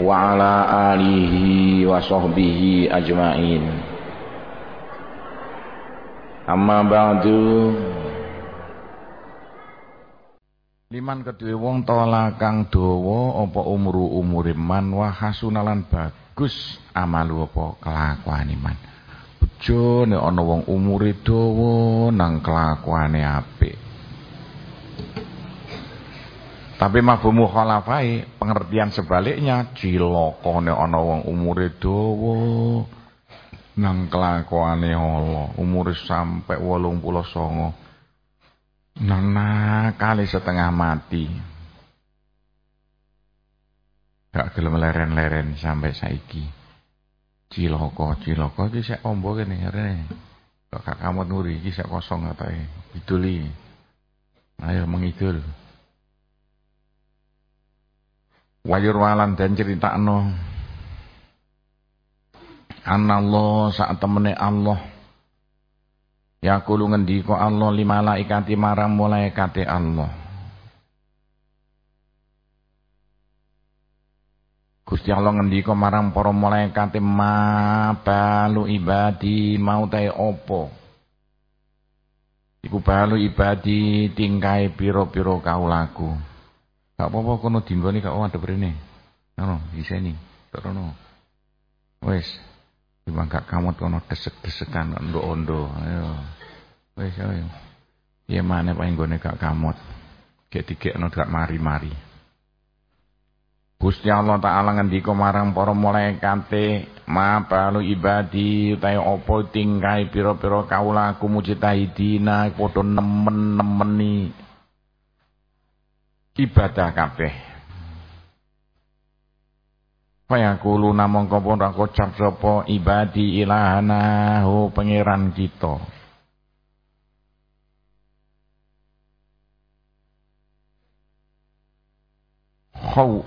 Wa ala alihi wa sahbihi ajmain. Amma ba'du. Liman kedue wong tola kang dawa apa umru umure man wa hasunalan bagus amalu apa kelakuane man. Bejo nek ana wong umure dawa nang kelakuane apik tapi mafhumu khalafai pengertian sebaliknya cilokone ana wong umure dawa nang kelakuane Allah umure sampai 89 nang kali setengah mati. Gak gelem leren-leren sampai saiki. Ciloko ciloko iki sik ombo kene rene kok gak kamot nuri iki sik kosong katae iduli. Ayo mengidul wayur walan dan no anallah saat temene Allah. Ya kulu ngendika Allah lima malaikati marang malaikate Allah. Gusti Allah ngendika marang para malaikate ma balu ibadi mau tae opo Iku balu ibadi tingkai piro-piro kaulaku Gak apa-apa kono dinggone gak ada brene. Ngono, iseni. Terono. Wes. Memang gak kamot kono desek-desekan ondo-ondo. Ayo. Wes ayo. Ya mana paling gone gak kamot. Gek digekno gak mari-mari. Gusti Allah Ta'ala ngendika marang para malaikate ma palu ibadi utahe apa tingkai pira-pira kaulaku mujtahidina padha nemen-nemeni ibadah kabeh. Fayaqulu namung pun kocap sapa ibadi ilahana ho pangeran kita. Khaw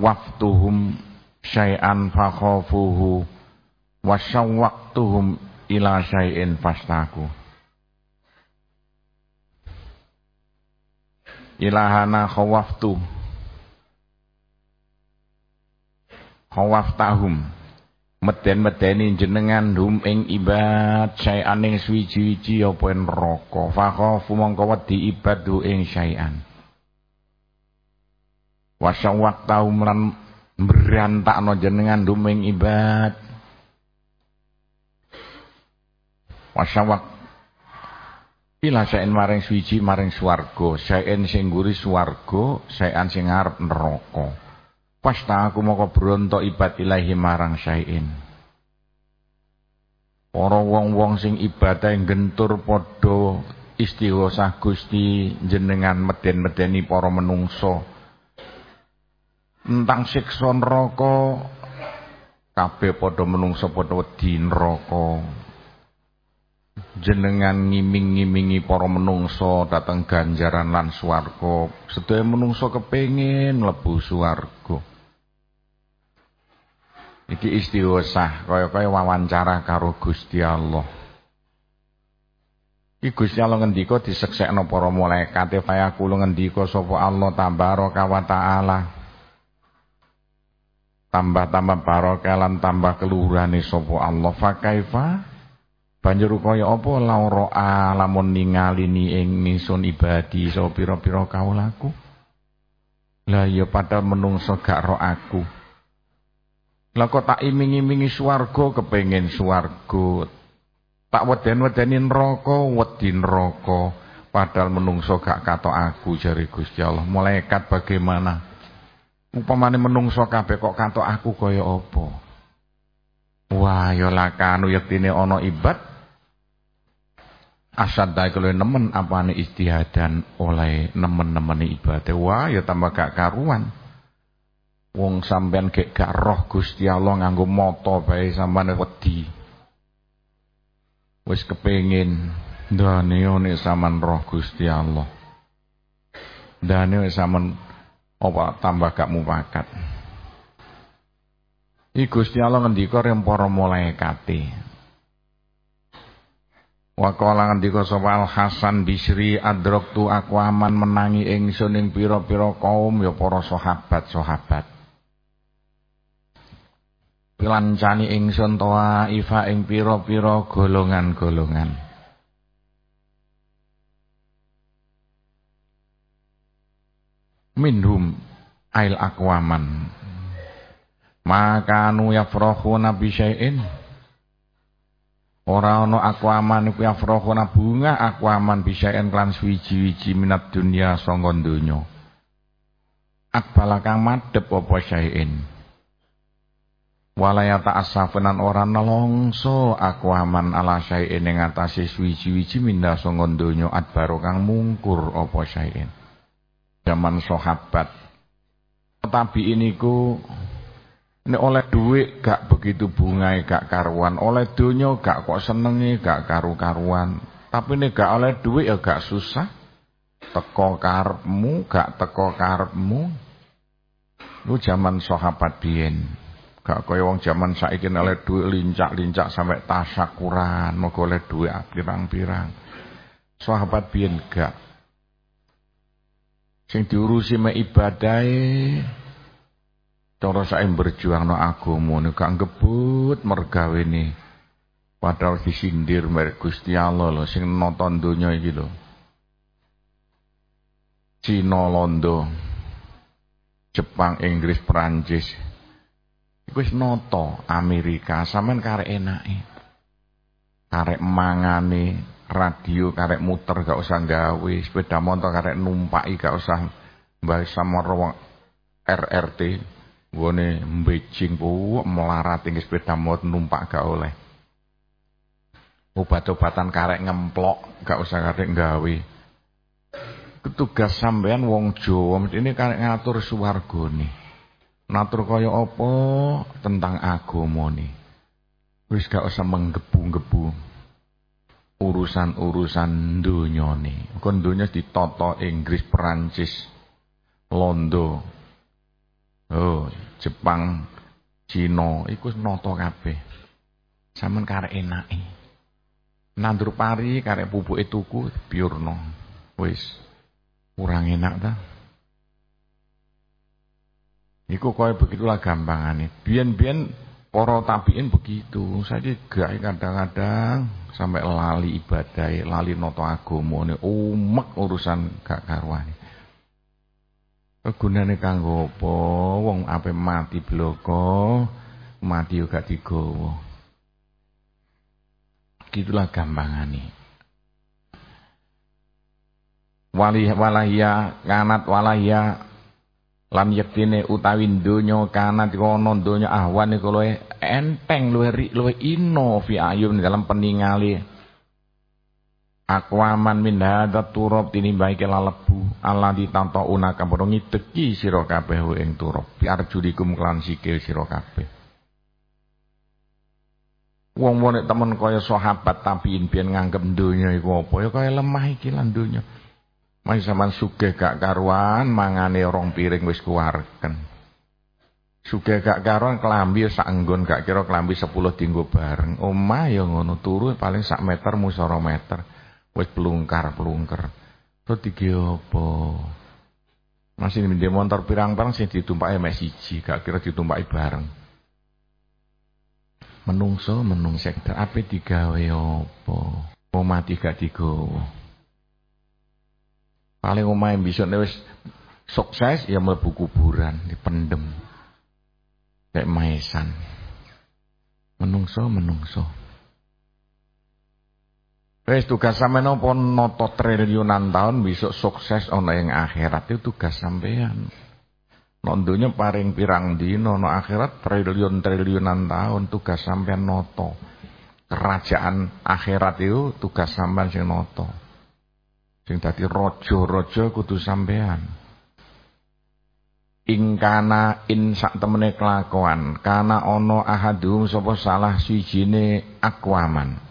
waftuhum syai'an fakhafuhu wa syawwaqtuhum ila syai'in fastaku. Ilahana khawaftu. Khawaftahum meden-medeni jenengan hum ing ibad syai'an ing suwiji-wiji apa neraka. Fakhafu mongko wedi ibadu ing syai'an. Wasyawaqtahum lan berantakno jenengan hum ing ibad wasyawaq Ila saen maring suci maring swarga, saen sing nguri swarga, saen sing ngarep neraka. Pasta aku moko bronto ibad ilahi marang saen. Para wong-wong sing ibadah gentur padha istighosah Gusti jenengan meden-medeni para menungso. Entang siksa neraka kabeh padha menungso padha wedi neraka jenengan ngiming-ngimingi para menungso datang ganjaran lan swarga. Sedaya menungso kepengin mlebu swarga. Iki istighosah kaya-kaya wawancara karo Gusti Allah. Iki Gusti Allah ngendika diseksekno para malaikat faya kula ngendika sapa Allah tabaraka wa taala. Tambah-tambah barokah lan tambah keluhurane sapa Allah. Fa kaifa Banjur kaya apa laura lamun ningali ni ing nisun ibadi so pira-pira kaulaku. Lah ya padahal menungso gak ro aku. Lah kok tak iming-imingi swarga kepengin swarga. Tak weden-wedeni neraka, wedi neraka. Padahal menungso gak katok aku jari Gusti Allah. Malaikat bagaimana? Upamane menungso kabeh kok katok aku kaya apa? Wah, ya lakanu yektine ana ibad asad kalau nemen apane istihadan oleh nemen-nemen ibadah. Wah ya tambah gak karuan. Wong sampean gek gak roh Gusti Allah nganggo moto bae sampean wedi. Wis kepengin ndane nek sampean roh Gusti Allah. Ndane wis sampean apa tambah gak mupakat Iki Gusti Allah ngendika rem para malaikate Wa qala ngendika sapa Al Hasan Bisri adraktu aku aman menangi ingsun ing pira-pira kaum ya para sahabat-sahabat. Pilancani ingsun toa ifa ing pira-pira golongan-golongan. Minhum ail akwaman. Maka anu yafrahuna bi syai'in Ora ana akwaman iku afrohuna bunga akwaman bisaen klan suwiji-wiji minat dunia sangga donya. Akbala kang madhep apa saen. Walaya ta'asafanan ora nelongso akwaman ala saen ing atase suwiji-wiji minda sangga donya adbaro kang mungkur apa saen. Zaman sahabat. Tapi ini ku Nek oleh duit gak begitu bungai gak karuan, oleh donya gak kok senengi gak karu-karuan. Tapi nek gak oleh duit ya gak susah. Teko karepmu, gak teko karepmu. Lu zaman sahabat biyen. Gak kaya wong zaman saiki oleh duit lincak-lincak sampai tasakuran, mau oleh duit pirang-pirang. Sahabat biyen gak. Sing diurusi me ibadahe Cara saya berjuang no agama ini gak ngebut mergawe. Padahal disindir merek Gusti Allah loh, sing nonton dunia iki lho. Cina, Londo, Jepang, Inggris, Perancis. Iku noto Amerika, sampean karek enake. Karek mangane, radio karek muter gak usah gawe, sepeda motor karek numpaki gak usah mbah sama RRT. Gone Beijing ku melarat tinggi sepeda motor numpak gak oleh. Obat-obatan karek ngemplok, gak usah karek gawe. Ketugas sampean wong Jawa ini karek ngatur nih. Natur kaya apa tentang agama nih. Wis gak usah menggebu-gebu urusan-urusan dunia nih. Kon dunia ditoto Inggris, Perancis, Londo, Oh, Jepang, Cina iku nata kabeh. Samen karek enake. Nandur pari karek pupuke tuku biurno. Wis kurang enak ta. Iku kaya begitulah gampangane. Biyen-biyen para tabiin begitu. Saya gak kadang-kadang sampai lali ibadah, lali nata agamane, umek urusan gak karuan. Gunane kanggo apa? Wong ape mati bloko, mati juga digawa. Gitulah gampangane. Wali kanat walaya lan yektine utawi donya kanat kono donya ahwan luwe enteng luwe luwe ino fi ayun dalam peningali akwaman min hadza turab tinimbake lalebu Allah ditanto unaka padha ngideki sira kabeh ing turab. Biarjulikum klan sikil sira kabeh. Wong wong temen kaya sahabat tabiin biyen nganggep donya iku apa? Ya kaya lemah iki lan donya. Masih sampean sugih gak karuan mangane rong piring wis kuwarken Sugih gak karuan kelambi sak enggon gak kira kelambi 10 dinggo bareng. Omah ya ngono turu paling sak meter musara meter wis pelungkar-pelungker. Terus iki apa? Masih di motor pirang-pirang sing ditumpaki mek siji, gak kira ditumpaki bareng. Menungso menung sektor ape digawe apa? Mati gak digawa. Paling omahe bisone wis sukses ya mlebu kuburan dipendem. Kayak maesan. Menungso menungso. Wes tugas sampean apa noto triliunan tahun besok sukses ana yang akhirat itu tugas sampean. Nondonya paring pirang dino no akhirat triliun-triliunan tahun tugas sampean noto. kerajaan akhirat itu tugas sampean sing noto. Sing dadi raja-raja kudu sampean. Ingkana in sak temene kelakuan, kana ono ahadum sapa salah sijine akwaman.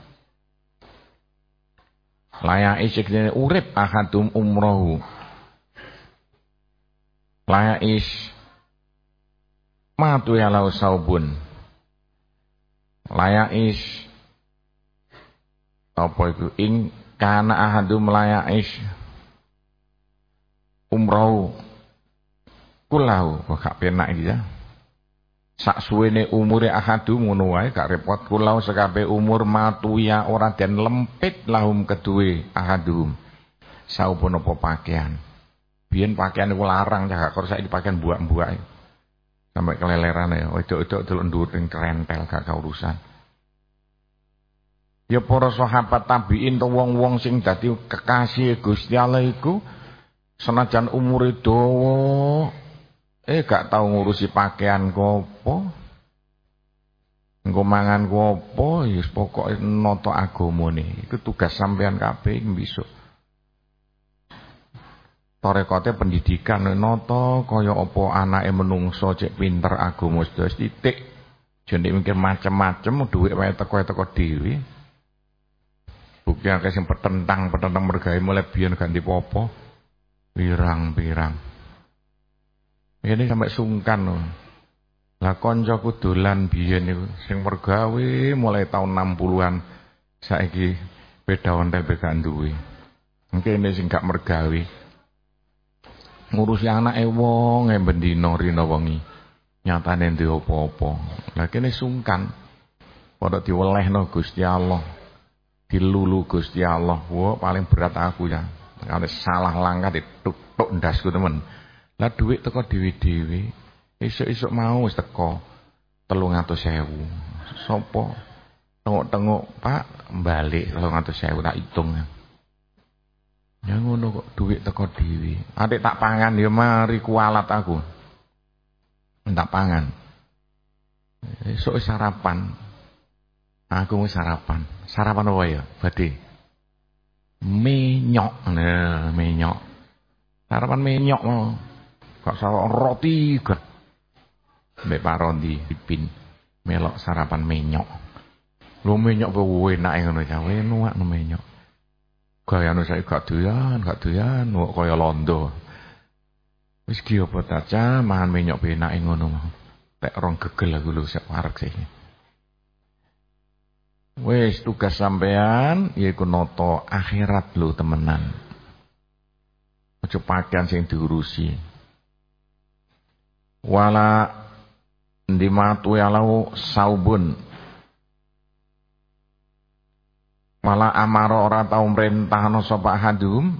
Layak isik urip ahadum umrohu. Layak is matu ya saubun. Layak is apa itu ing kana ahadum layak is umrohu kulau kok gak penak iki ya sak suwene umure ahadu ngono wae gak repot kulau sekabe umur matu ya ora den lempit lahum kedue ahadum saupun apa pakaian? Biyen pakaian iku larang cah kok saiki pakaian buak-buak. Sampai keleleran ya wedok-wedok delok ning kerentel gak urusan. Ya para sahabat tabiin to wong-wong sing dadi kekasih Gusti Allah iku senajan umure dawa Eh gak tahu ngurusi pakaian kopo. Engko mangan kopo, ya pokoke nata agamane. Iku tugas sampean kabeh besok. Torekote pendidikan nata kaya apa anake menungso cek pinter agama sedaya titik. Jane mikir macem-macem dhuwit wae teko-teko dhewe. Bukti akeh sing petentang-petentang mergawe mulai biyen ganti popo. Pirang-pirang. Ini sampai sungkan loh. Lah koncoku dolan biyen niku sing mergawe mulai tahun 60-an saiki beda ontel beda duwe. Mungkin ini sing gak mergawe. Ngurusi anake wong e bendina rina wengi. Nyatane ndek apa-apa. Lah kene sungkan. Padha diwelehno Gusti Allah. Dilulu Gusti Allah. Wah, paling berat aku ya. Kalau salah langkah dituk-tuk ndasku temen. Lah duit teko dewi-dewi. Isuk-isuk mau wis teko 300.000. Sopo? Tengok-tengok, Pak, balik 300.000 tak hitung. Ya ngono kok duit teko dewi. Adik tak pangan ya mari kualat aku. Tak pangan. Esuk sarapan. Aku mau sarapan. Sarapan apa ya? Badhe. Menyok. Nah, menyok. Sarapan menyok mau. Kok sawang roti gak. Mbak Pak Rondi dipin melok sarapan menyok. Lu menyok kok enak ngono ya, enak no menyok. Gayane saya gak doyan, gak doyan, kok kaya londo. Wis ki apa ta mangan menyok enak ngono mah. Tek rong gegel aku lho sak wareg sih. Wis tugas sampean yaiku noto akhirat lho temenan. Aja pakaian sing diurusi wala ndimatu yalau saubun. Wala amaro ora tau mrentahno sapa ahadum.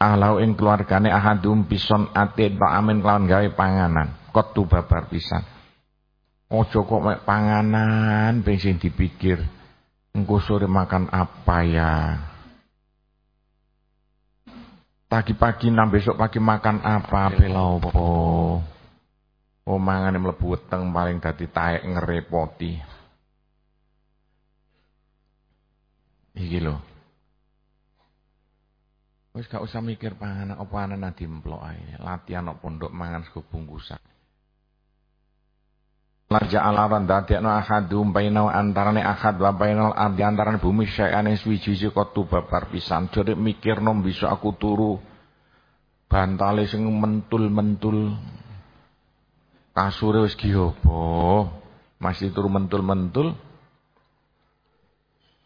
Ahlau ing keluargane ahadum bison ate amin kelawan gawe panganan. Kotu babar pisan. Ojo kok mek panganan ben sing dipikir. Engko sore makan apa ya Pagi-pagi nang besok pagi makan apa bela opo. Oh mangane mlebu weteng paling dadi taek ngerepoti. Iki lho. Wis gak usah mikir panganan apa anak dimplok ae. Latihan kok pondok mangan sego bungkusan. Laja alaran dadekno ahadum bainau antarane ahad wa bainal ardi antarane bumi syai'ane swiji kotu babar pisan. Jadi mikirno bisa aku turu bantale sing mentul-mentul. Kasure wis giyopo. Masih turu mentul-mentul.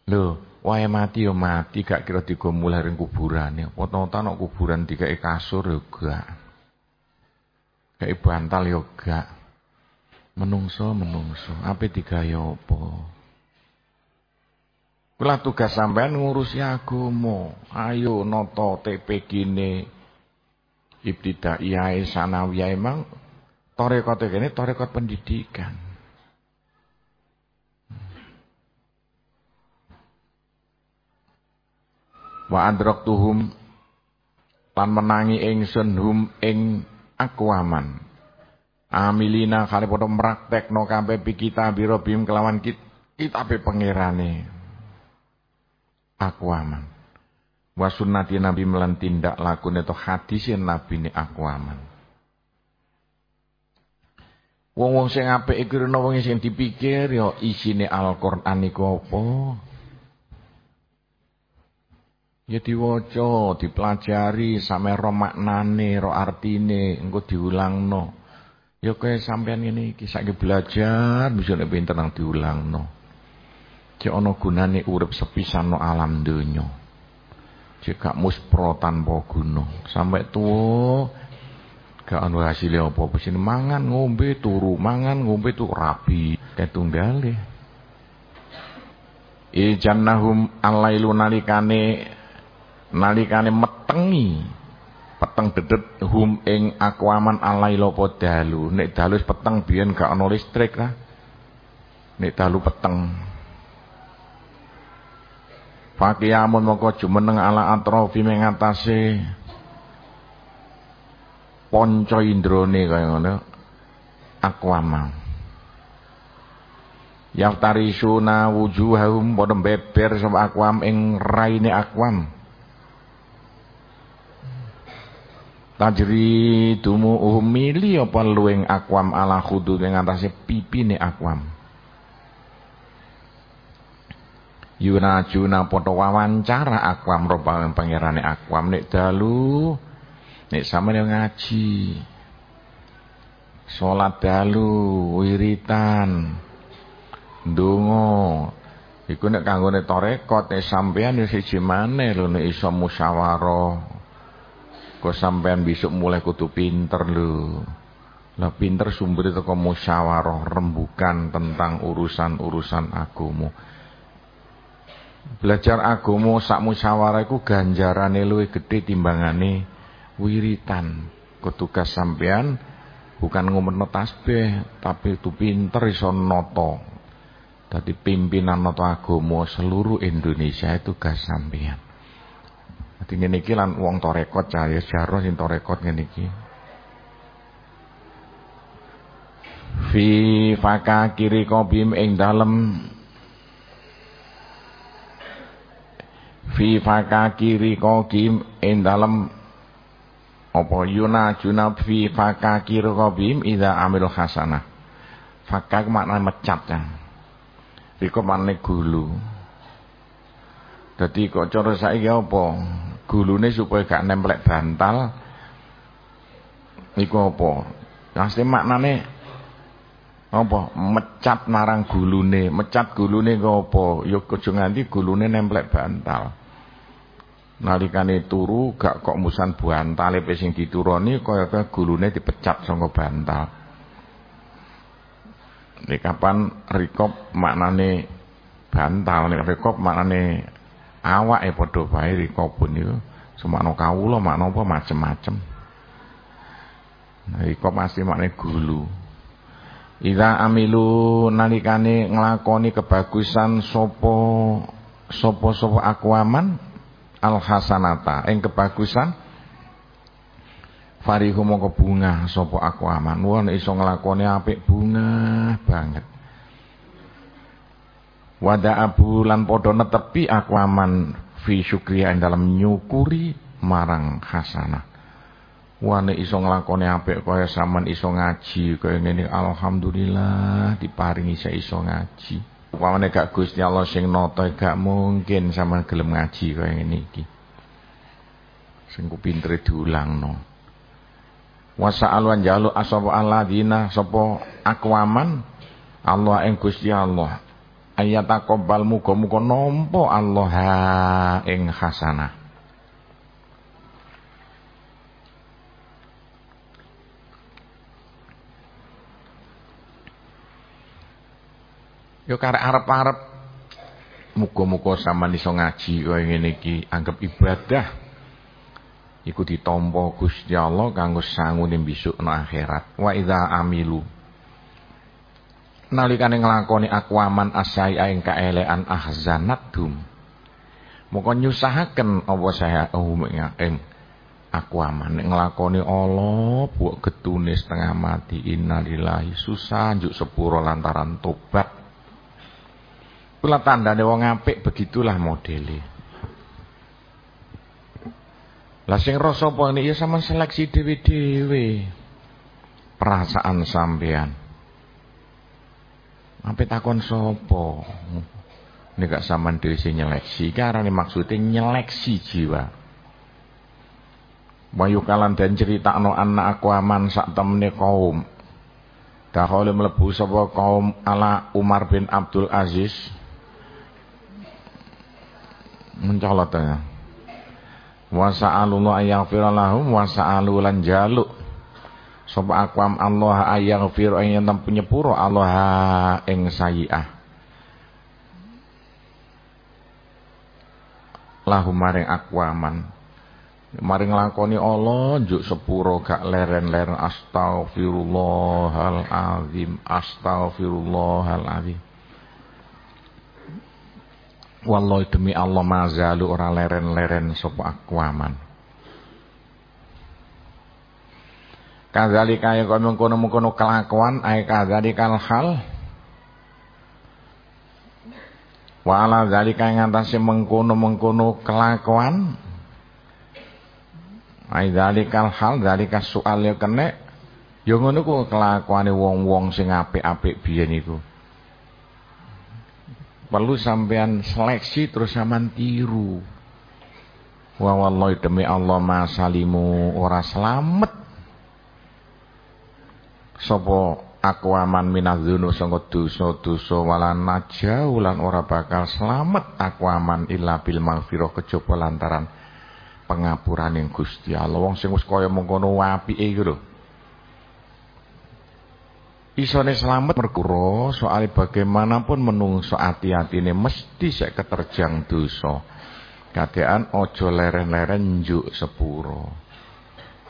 Lho, wae mati yo mati gak kira digo mulai ring kuburane. Apa-apa kuburan dikake kasur yo gak. Kayak bantal yo gak. Menungso menungso, ape digaya apa? Kula tugas sampean ngurusi agama. Ayo nata TPG-ne ibtidaiyah sanawiyah emang tarekat kene tarekat pendidikan. Wa adraktuhum lan menangi ingsun hum ing akwaman Amilina kali padha no kabeh kita biro bim kelawan kit Itape pangerane aku aman. Wa sunnati Nabi melan tindak lakune to hadise Nabi ne aku aman. Wong-wong sing apik iku rene wong sing dipikir ya isine Al-Qur'an iku apa? Ya diwaca, dipelajari sampe ro maknane, ro artine, engko diulangno. Ya kaya sampean ngene iki saiki belajar bisa nek pinter nang diulangno. Cek ana gunane urip sepisan no alam donya. Cek gak muspro tanpa guna. Sampai tuwa gak ono hasilnya apa-apa sini mangan ngombe turu mangan ngombe tuh rabi ketunggale Ijannahum alailu nalikane nalikane metengi peteng dedet hum ing akwaman alailu apa dalu. Nek dalu peteng biyen gak ono listrik lah. Nek dalu peteng. Fakiyamun moko jumeneng ala atrofi mengatasi ponco indrone kaya ngono. Akwama. Yaftarisuna wujuhahum padha beber sapa akwam ing raine akwam Tajri dumu umili apa luwing akwam ala khudud ing atase pipine akwam? Yuna juna padha wawancara akwam rupane pangerane akwam. Nek dalu nek sampeyan ngaji salat dalu wiritan ndonga iku nek kanggone tarekat nek sampeyan ya siji maneh lho nek iso musyawarah kok sampeyan besok mulai kudu pinter lho lah pinter sumber itu musyawarah rembukan tentang urusan-urusan agama Belajar agama sak musyawarah iku ganjarane luwih gedhe timbangane wiritan. Ketugas sampean bukan ngumeno tasbih, tapi itu pinter iso nata. Dadi pimpinan nata agama seluruh Indonesia itu gas sampean. Dadi ngene iki lan wong torekot cahaya jaro sing torekot ngene iki. Fi faka kiri kobim ing dalem. Fi fakakiri qaqim ing dalem. Apa yuna juna fi fakakiri qaqim ida amil hasanah. Fakak makna mecat ya Riko makna gulu. Jadi kok cara saiki apa gulune supaya gak nemplek bantal. Iku apa? Pasti maknane apa? Mecat marang gulune. Mecat gulune kok apa? Ya aja nganti gulune nemplek bantal. Nalikane turu gak kok musan bantale sing dituroni kaya gulune dipecat saka bantal. Nek kapan rikop maknane bantal nek rikop maknane awake padha bae rikopun niku semakna kawula makna apa? Macem-macem. Nah, rikop mesti maknane gulu. Ida amilu nalikane nglakoni kebagusan sopo sopo sopo akwaman al hasanata ing kebagusan farihu mongko bunga sapa aku aman wong iso nglakoni apik bunga banget wada abu lan padha netepi aku aman fi syukriya ing dalam nyukuri marang hasanah wane iso nglakoni apik kaya sampean iso ngaji kaya ngene alhamdulillah diparingi iso iso ngaji Upamane gak Gusti Allah sing nata gak mungkin sama gelem ngaji kaya ngene iki. Sing ku pintere diulangno. Wasa'al wan jalu asaba alladina sapa akwaman Allah ing Gusti Allah. Ayat takobal muga-muga nampa Allah ing hasanah. Yo karek arep-arep muga-muga sampean iso ngaji kaya ngene iki anggap ibadah. Iku ditampa Gusti Allah kanggo sangune besok no akhirat. Wa idza amilu nalikane nglakoni akwaman asai aing kaelean ahzanatum moko nyusahaken apa saya oh, um ing akwaman nek nglakoni Allah buk getune setengah mati. Innalillahi susah njuk sepuro lantaran tobat. Kula tandane wong apik begitulah modele. Lah sing rasa apa ya sama seleksi dhewe-dhewe perasaan sampean. Sampai takon sopo. Ini gak sama diri nyeleksi. Karena ini maksudnya nyeleksi jiwa. Mayukalan dan cerita no anak aku aman sak temne kaum. Dakhol melebu sebuah kaum ala Umar bin Abdul Aziz. mencolotnya. Wasa alulah yang firalahum, wasa alulan jaluk Sapa akwam Allah ayaghfir ing yen penyepuro Allah ing sayiah. Lahu maring akwaman. Maring lakoni Allah njuk sepuro gak leren-leren astagfirullahal azim astagfirullahal azim. Wallahi demi Allah mazalu ora leren-leren sapa akwaman. Kadzalika ya kaya mengkono-mengkono kelakuan ay kadzalikal hal Wa ala dzalika yang atase mengkono-mengkono kelakuan. Ay dzalikal hal dzalika soal ya kene. Ya ngono ku kelakuane wong-wong sing apik-apik biyen iku. Perlu sampean seleksi terus sampean tiru. Wa wallahi demi Allah masalimu ora selamat sapa aku aman minadzunu sangga dosa-dosa walan najau lan ora bakal selamat aku aman illa bil maghfirah kejaba lantaran pengapuraning Gusti Allah. Wong sing wis kaya mengkono apike iku lho. Isone slamet merkuro soal bagaimanapun menungso ati-atine mesti sek keterjang dosa. Kadean aja leren-leren njuk sepuro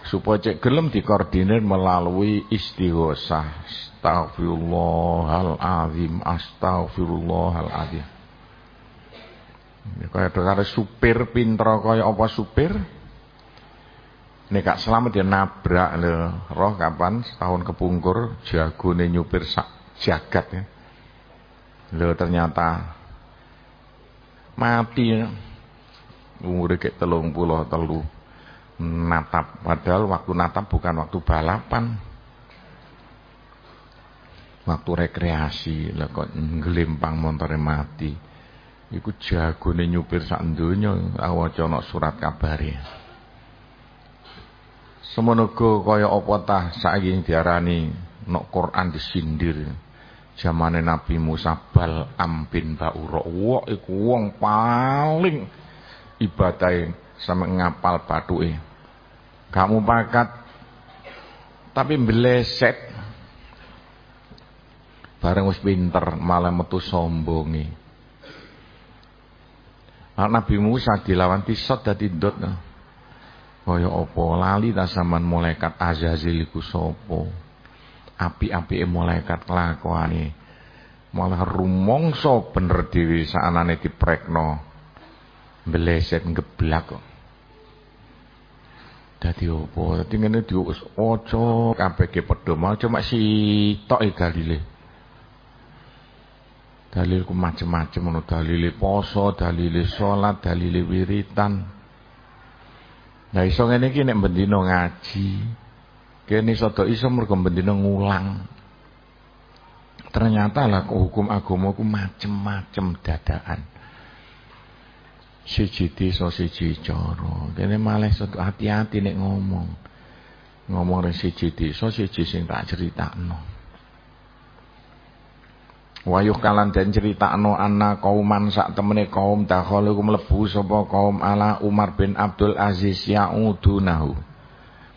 supaya cek gelem dikoordinir melalui istighosah. Astagfirullahaladzim astagfirullahalazim ya, kaya kare supir pinter kaya apa supir? Ini kak selamat dia nabrak lho. Roh kapan? Setahun kepungkur jagone nyupir sak jagat ya. Lho ternyata mati ya. umurnya kayak telung puluh telung natap. Padahal waktu natap bukan waktu balapan. Waktu rekreasi. Lah kok ngelimpang montore mati. Iku jagone nyupir sak donya. Awaca surat kabare ya. semonogo kaya apa tah saiki diarani nok Quran disindir. Zamane Nabi Musa bal ambin bauro wong iku wong paling ibadah sama ngapal ini, Kamu pakat tapi meleset. Bareng wis pinter malah metu Nah, Nabi Musa dilawan tisot dadi ndot. Kaya apa lali ta sampean malaikat Azazil iku sapa? Api-apike malaikat kelakuane malah rumongso bener dhewe saanane diprekno. Beleset ngeblak kok. Dadi opo? Dadi ngene dius aja kabeh ki padha maca cuma sitok e dalile. ku macem-macem ngono dalile poso, dalile salat, dalile wiritan. Lah iso ngene iki nek bendina ngaji. Kene sedo iso mergo bendina ngulang. Ternyata lah hukum agama ku macem-macem dadaan siji desa siji cara. Kene malah hati-hati nek ngomong. Ngomong ring siji desa siji sing tak critakno. Wayuh kalan den critakno anna kauman sak temene kaum dakhalu mlebu sapa kaum ala Umar bin Abdul Aziz yaudunahu.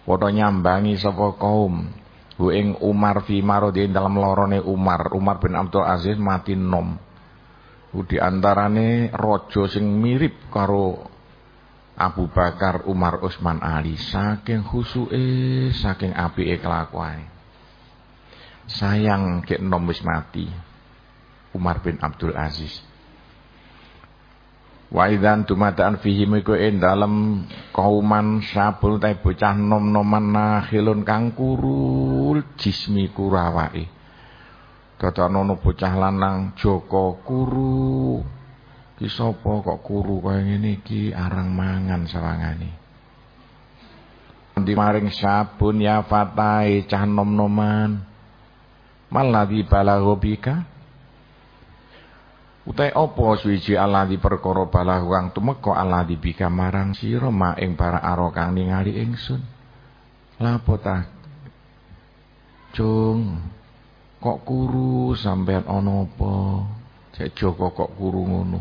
Padha nyambangi sapa kaum hu ing Umar fi marodin dalam lorone Umar. Umar bin Abdul Aziz mati nom. Di antarane rojo sing mirip karo Abu Bakar, Umar, Utsman, Ali saking khusuke, saking apike kelakuan Sayang ke nomis mati. Umar bin Abdul Aziz. Waidan dumadaan fihi miku ing dalem kauman sabul ta bocah nom-noman nakhilun kang kurul jismi kurawake. Dadakno bocah lanang Joko kuru. Ki sapa kok kuru kaya ngene iki arang mangan sawangane. Di maring sabun ya fatai cah nom-noman. Maladhi balagho bika? Utai apa suwiji Allah di perkara balagho kang tumeka Allah di bika marang sira ma ing para aro kang ningali ingsun. Lapo ta? Cung, kok kuru sampean ana apa? Cek Joko kok kuru ngono.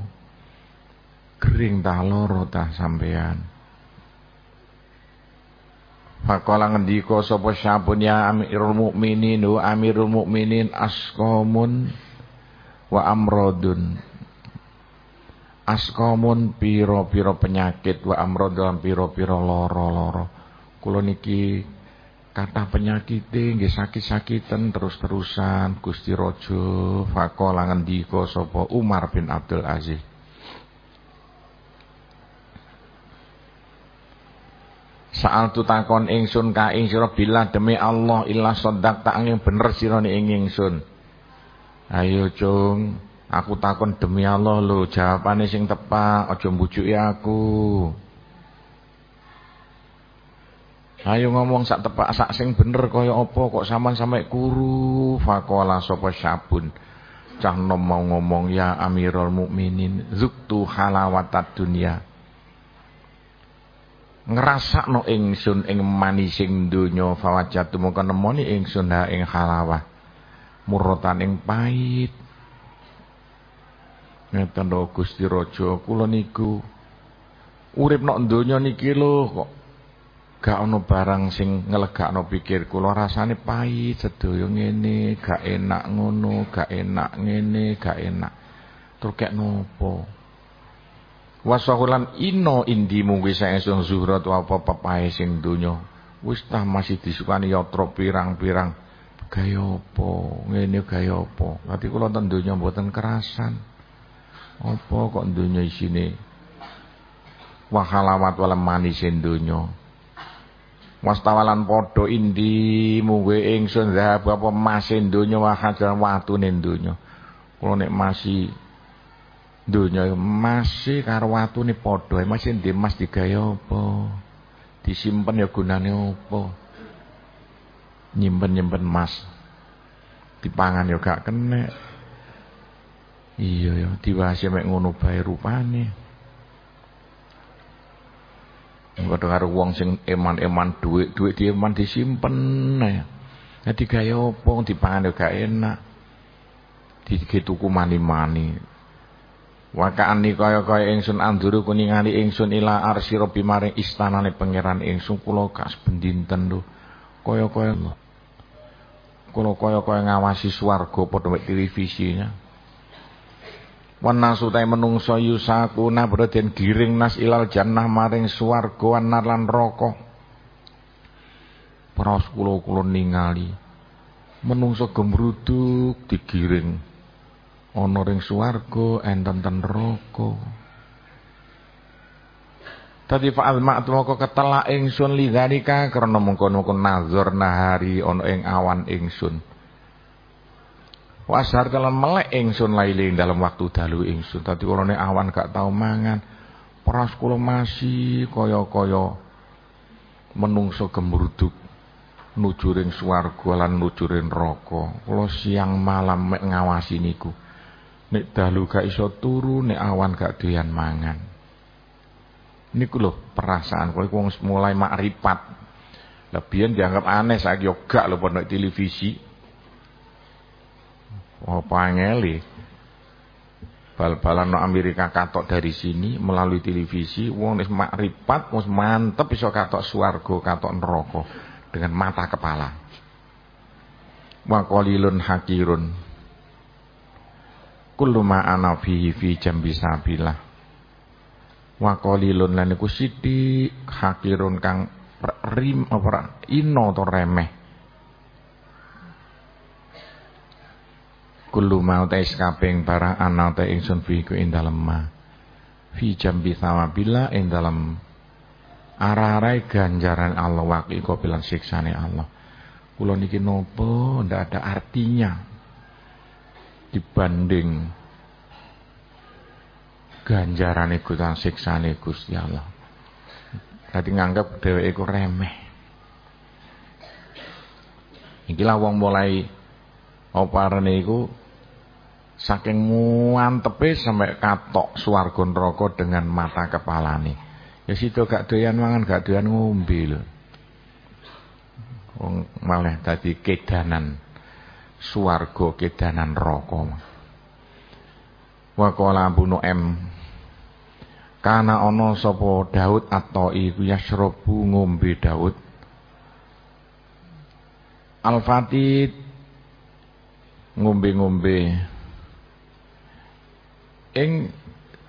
Gering ta loro ta sampean. Faqala ngendika sapa syabun ya Amirul Mukminin wa Amirul Mukminin asqamun wa amrodun. Askomun piro-piro penyakit wa amrodun piro-piro loro-loro. Kula niki kata penyakit nggih sakit-sakitan terus-terusan Gusti Raja faqala ngendika sapa Umar bin Abdul Aziz. Saal tu takon ingsun ka ing sira bila demi Allah illa sodak tak angin bener sira ing ingsun. Ayo cung, aku takon demi Allah lho, jawabane sing tepak, aja mbujuki aku. Ayo ngomong sak tepak sak sing bener kaya apa kok sampean sampe kuru faqala sapa sabun. Cah nom mau ngomong ya Amirul Mukminin, zuktu halawatad dunia ngrasakno ingsun ing manising donya fawajatu mongko nemoni ingsun ha ing halawah. Murrotan ing pait ngeten lho Gusti Raja kula niku urip nok donya niki lho kok gak ana barang sing ngelegakno pikir kula rasane pait sedaya ngene gak enak ngono gak enak ngene gak enak terus kek nopo Wasahulan ino indi mungki saengsun zuhrat apa pepahe sing donya. Wis tah masih disukani yatra pirang-pirang. Gaya apa? Ngene gaya apa? Dadi kula ten donya mboten kerasan. Apa kok donya isine wahalawat wala manis donya. Wastawalan padha indi mungwe ingsun zahab apa mas donya wa hajar watune donya. Kula nek masih Donya masih karo watune padha, masih ndek mas digawe apa? Disimpen ya gunane apa? Nyimpen-nyimpen mas. Dipangan ya gak kena. Iya ya, diwasi mek ngono bae rupane. Kadang karo wong sing eman-eman duit dieman disimpen ya. Ya digawe apa? Dipangan ya gak enak. Dituku mani-mani. Wakaani kaya-kaya ingsun anduru kuningali ingsun ila arsi robi maring istanane pangeran ingsun kula kas bendinten lho. Kaya-kaya kula kaya-kaya ngawasi swarga padha televisinya. Wan nasu ta menungso yusakuna berden giring nas ilal jannah maring swarga anar lan neraka. Para kula-kula ningali menungso gemruduk digiring ana ring swarga enten ten neraka Tadi fa'al ma'tu moko ketelak ingsun lidzalika karena mungkon-mungkon nazar nahari ana ing awan ingsun. Wasar dalam melek ingsun laili dalam waktu dalu ingsun. Tadi kula awan gak tau mangan. Pras kula masih kaya-kaya menungso gembruduk nuju ring swarga lan nuju ring neraka. Kula siang malam mek ngawasi niku. Nek dalu gak iso turu, nek awan gak doyan mangan. Niku lho perasaan kowe wong mulai makripat. Lebihan dianggap aneh saiki yo gak lho televisi. Oh pangeli. Bal-balan no Amerika katok dari sini melalui televisi, wong wis makripat wis mantep iso katok swarga, katok neraka dengan mata kepala. Wa qalilun hakirun kullu ma ana fihi fi jambi sabillah wa qalilun lan iku sithik hakirun kang rim apa ino to remeh kullu ma ta kabeh barang ana ta ingsun fi ku ing dalem ma fi jambi sawabillah ing dalem arah-arai ganjaran Allah waqi kopilan siksane Allah kula niki nopo ndak ada artinya dibanding ganjarane Gusti siksane Gusti Allah. Dadi nganggep dheweke iku remeh. Iki lah wong mulai oparane iku saking muantepe sampai katok swarga neraka dengan mata kepalane. Ya situ gak doyan mangan, gak doyan ngombe lho. Malah dadi kedanan swarga kedanan neraka. Wa qala bunu M Kana ana sapa Daud atau iku yasrobu ngombe Daud Al-Fatid ngombe-ngombe ing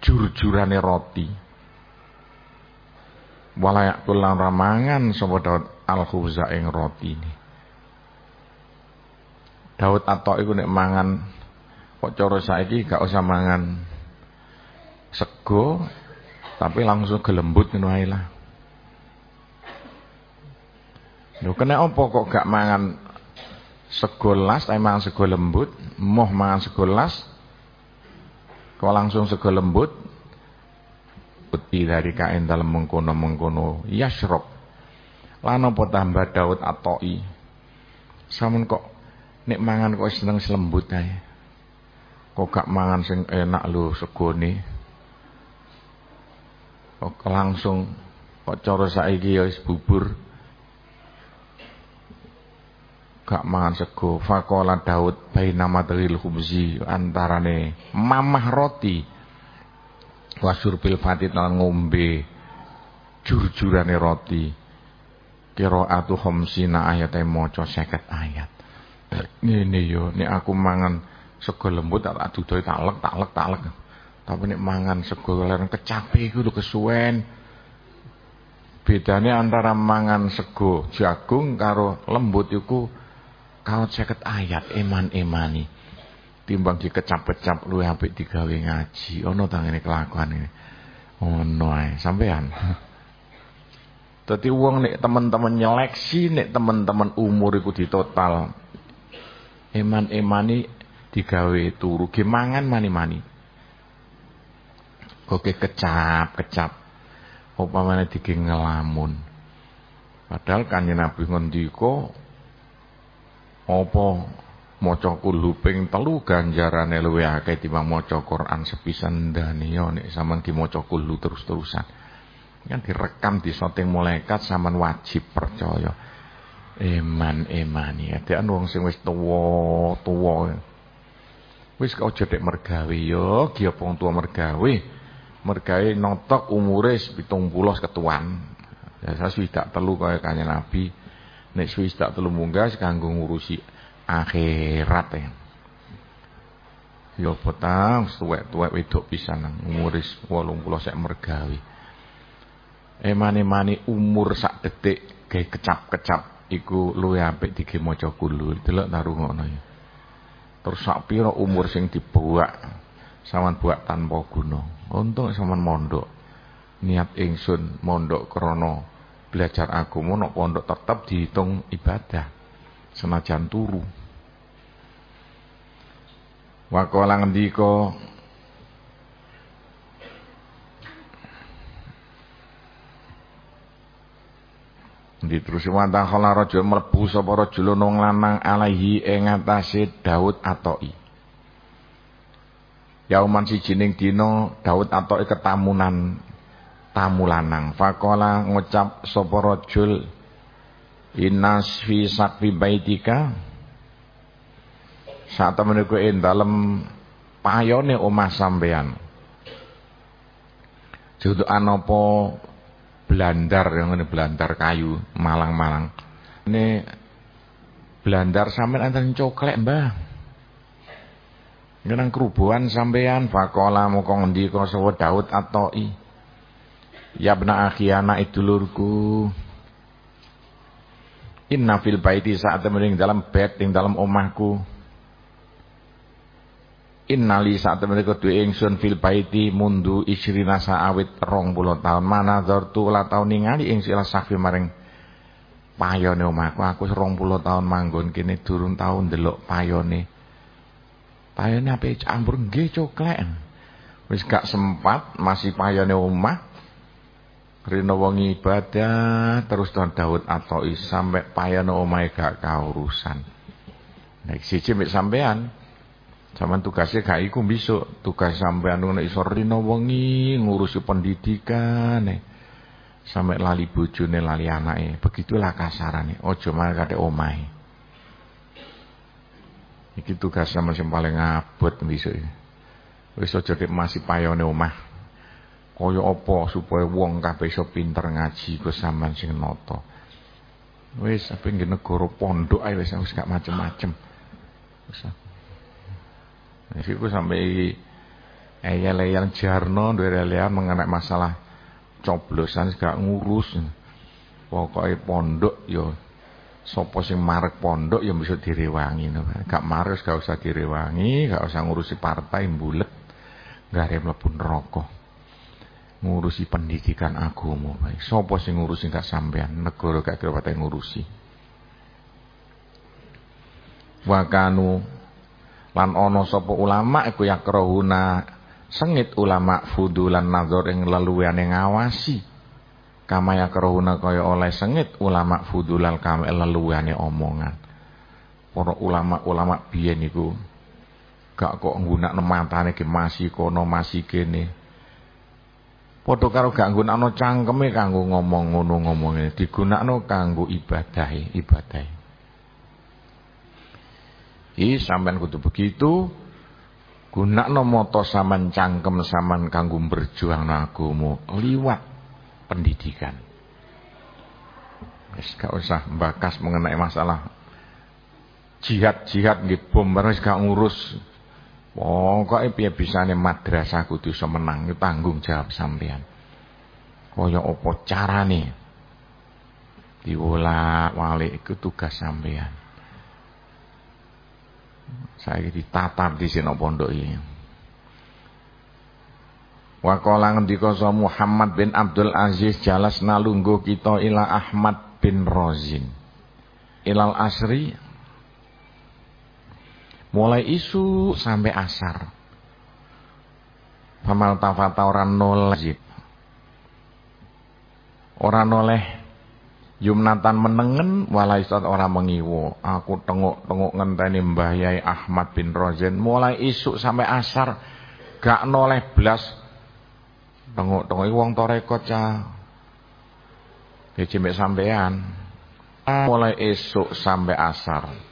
jur-jurane roti. Walayak kulan ramangan sapa Daud al-khuza ing roti ini. Daud atau iku nek mangan kok cara saiki gak usah mangan. Sego tapi langsung gelembut ngono ae lah. Lho kena apa kok gak mangan sego las, tapi mangan sego lembut, moh mangan sego las, kok langsung sego lembut, putih dari kain dalam mengkono-mengkono yasrob. Lan apa tambah Daud atoi. Samun kok nek mangan kok seneng selembut ae. Kok gak mangan sing enak lho segone. Kok langsung kok cara saiki ya bubur. Gak mangan sego. Faqala Daud baina madril khubzi antarane mamah roti. Wasur bil fatid lan ngombe jur-jurane roti. Qiraatu khamsina ayat e maca 50 ayat. Ngene yo nek aku mangan sego lembut tak tak dudohi tak lek tak lek tak lek. Tapi nek mangan sego leren kecape iku lho kesuwen. Bedane antara mangan sego jagung karo lembut iku kaot seket ayat eman-emani. Timbang dikecap-kecap luwih apik digawe ngaji. Ono ngene kelakuan ini. Ono ae sampean. Dadi wong nek teman-teman nyeleksi nek teman-teman umur iku ditotal eman-emani digawe turu ge mangan mani-mani. Oke kecap-kecap. Upamane dige ngelamun. Padahal kanjeng Nabi ngendika apa maca kuluping telu ganjarane luwih akeh timbang maca Quran sepisan daniya nek sampean ki maca kulu terus-terusan. Kan direkam di soting malaikat sampean wajib percaya. Eman-emani. Adekan wong sing wis tuwa-tuwa Wis kok aja tek mergawe yo, ki apa tuwa mergawe. Mergawe notok umure 70 ketuan. Ya saya swidak telu kaya kanjeng Nabi. Nek swidak telu munggah kanggo ngurusi akhirat ya. Yo petang tuwek-tuwek wedok pisan umure 80 sek mergawe. Emane-mane umur sak detik gawe kecap-kecap iku luwih apik dige maca kulul. Delok ta ngono ya. Terus sak pira umur sing dibuak saman buat tanpa guna. Untung saman mondok. Niat ingsun mondok krana belajar agama nok pondok tetap dihitung ibadah. Senajan turu. Waqala ngendika Diterusi wantah khala rajul mlebu sapa rajul nang lanang alaihi ing atase Daud atoi. Yauman siji ning dina Daud atoi ketamunan tamu lanang. Faqala ngucap sapa rajul Innas fi sakfi baitika Saat temene kowe ing dalem payone omah sampean. Judukan apa belandar yang ini belandar kayu malang-malang ini belandar sampean anten coklek mbah nang kerubuhan sampean fakola muka ngendika sapa Daud atoi ya bena akhiyana idulurku inna fil baiti saat temening dalam bed ing dalam omahku. Innali saat mereka duwe ingsun fil baiti mundu isrina saawit rong puluh tahun mana dortu la tahun ningali ing sila safi maring payone omahku. Aku rong puluh tahun manggon kini durung tahun delok payone. Payane ape campur nggih coklek. Wis gak sempat masih payane omah. Rino wong ibadah terus don Daud atoi sampai payane omahe gak kaurusan. Nek siji mek sampean Zaman tugasnya gak iku besok tugas sampean nek iso rino wengi ngurusi pendidikan nih. Sampai lali bojone lali anake. Begitulah kasarane. Aja malah kate omahe. Iki tugas sama sing paling abot besok. Wis aja masih payone omah. Kaya apa supaya wong kabeh iso pinter ngaji ku sampean sing nata. Wis apa negara pondok ae wis gak macem-macem. Wis Iku sampai eyel-eyel jarno duwe mengenai masalah coblosan gak ngurus. Pokoknya pondok yo sapa sing marek pondok ya bisa direwangi no. Gak marek gak usah direwangi, gak usah ngurusi partai bulet. Gak ada mlebu neraka. Ngurusi pendidikan agama bae. Sapa sing ngurusi gak sampean, negara gak kira ngurusi. Wakanu lan ana sapa ulama iku yakrahuna sengit ulama fudulan nazar ing leluwiane ngawasi. Kama yakrahuna kaya oleh sengit ulama fudulal kama leluwiane omongan. Para ulama-ulama biyen iku gak kok nggunakno matane ki masih kono masih kene padha karo gak nggunakno cangkeme kanggo ngomong ngono ngomongnya digunakno kanggo ibadah ibadah I sampean kudu begitu. Gunakno moto saman cangkem saman kanggo berjuang agama liwat pendidikan. Wis gak usah bakas mengenai masalah jihad-jihad nggih bom wis gak ngurus. Pokoke piye bisane madrasah kudu iso menang itu tanggung jawab sampean. Kaya apa carane? Diwolak-walik iku tugas sampean. Saya ditatar di sini pondok ini. Wa qala Muhammad bin Abdul Aziz jalas nalunggu kita ila Ahmad bin Rozin. Ilal asri mulai isu sampai asar. Famal tafata orang noleh. Orang noleh Yumnatan menengen walaisat orang mengiwo. Aku tengok-tengok ngenteni Mbah Yai Ahmad bin Rozen mulai isuk sampai asar gak noleh blas. Tengok-tengok wong torekot ca. Iki sampean. Mulai esuk sampai asar.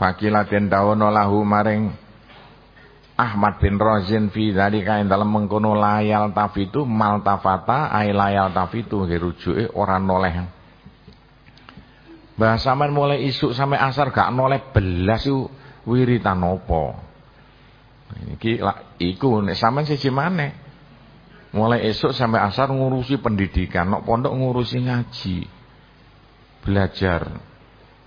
Fakilatin dawono lahu maring Ahmad bin Rozin fi dzalika ing dalem mengkono layal tafitu maltafata ai layal tafitu rujuke ora noleh. Mbah sampean mulai isuk sampai asar gak noleh belas iku wiritan apa? Iki iku nek sampean siji maneh. Mulai esuk sampai asar ngurusi pendidikan, nok pondok ngurusi ngaji. Belajar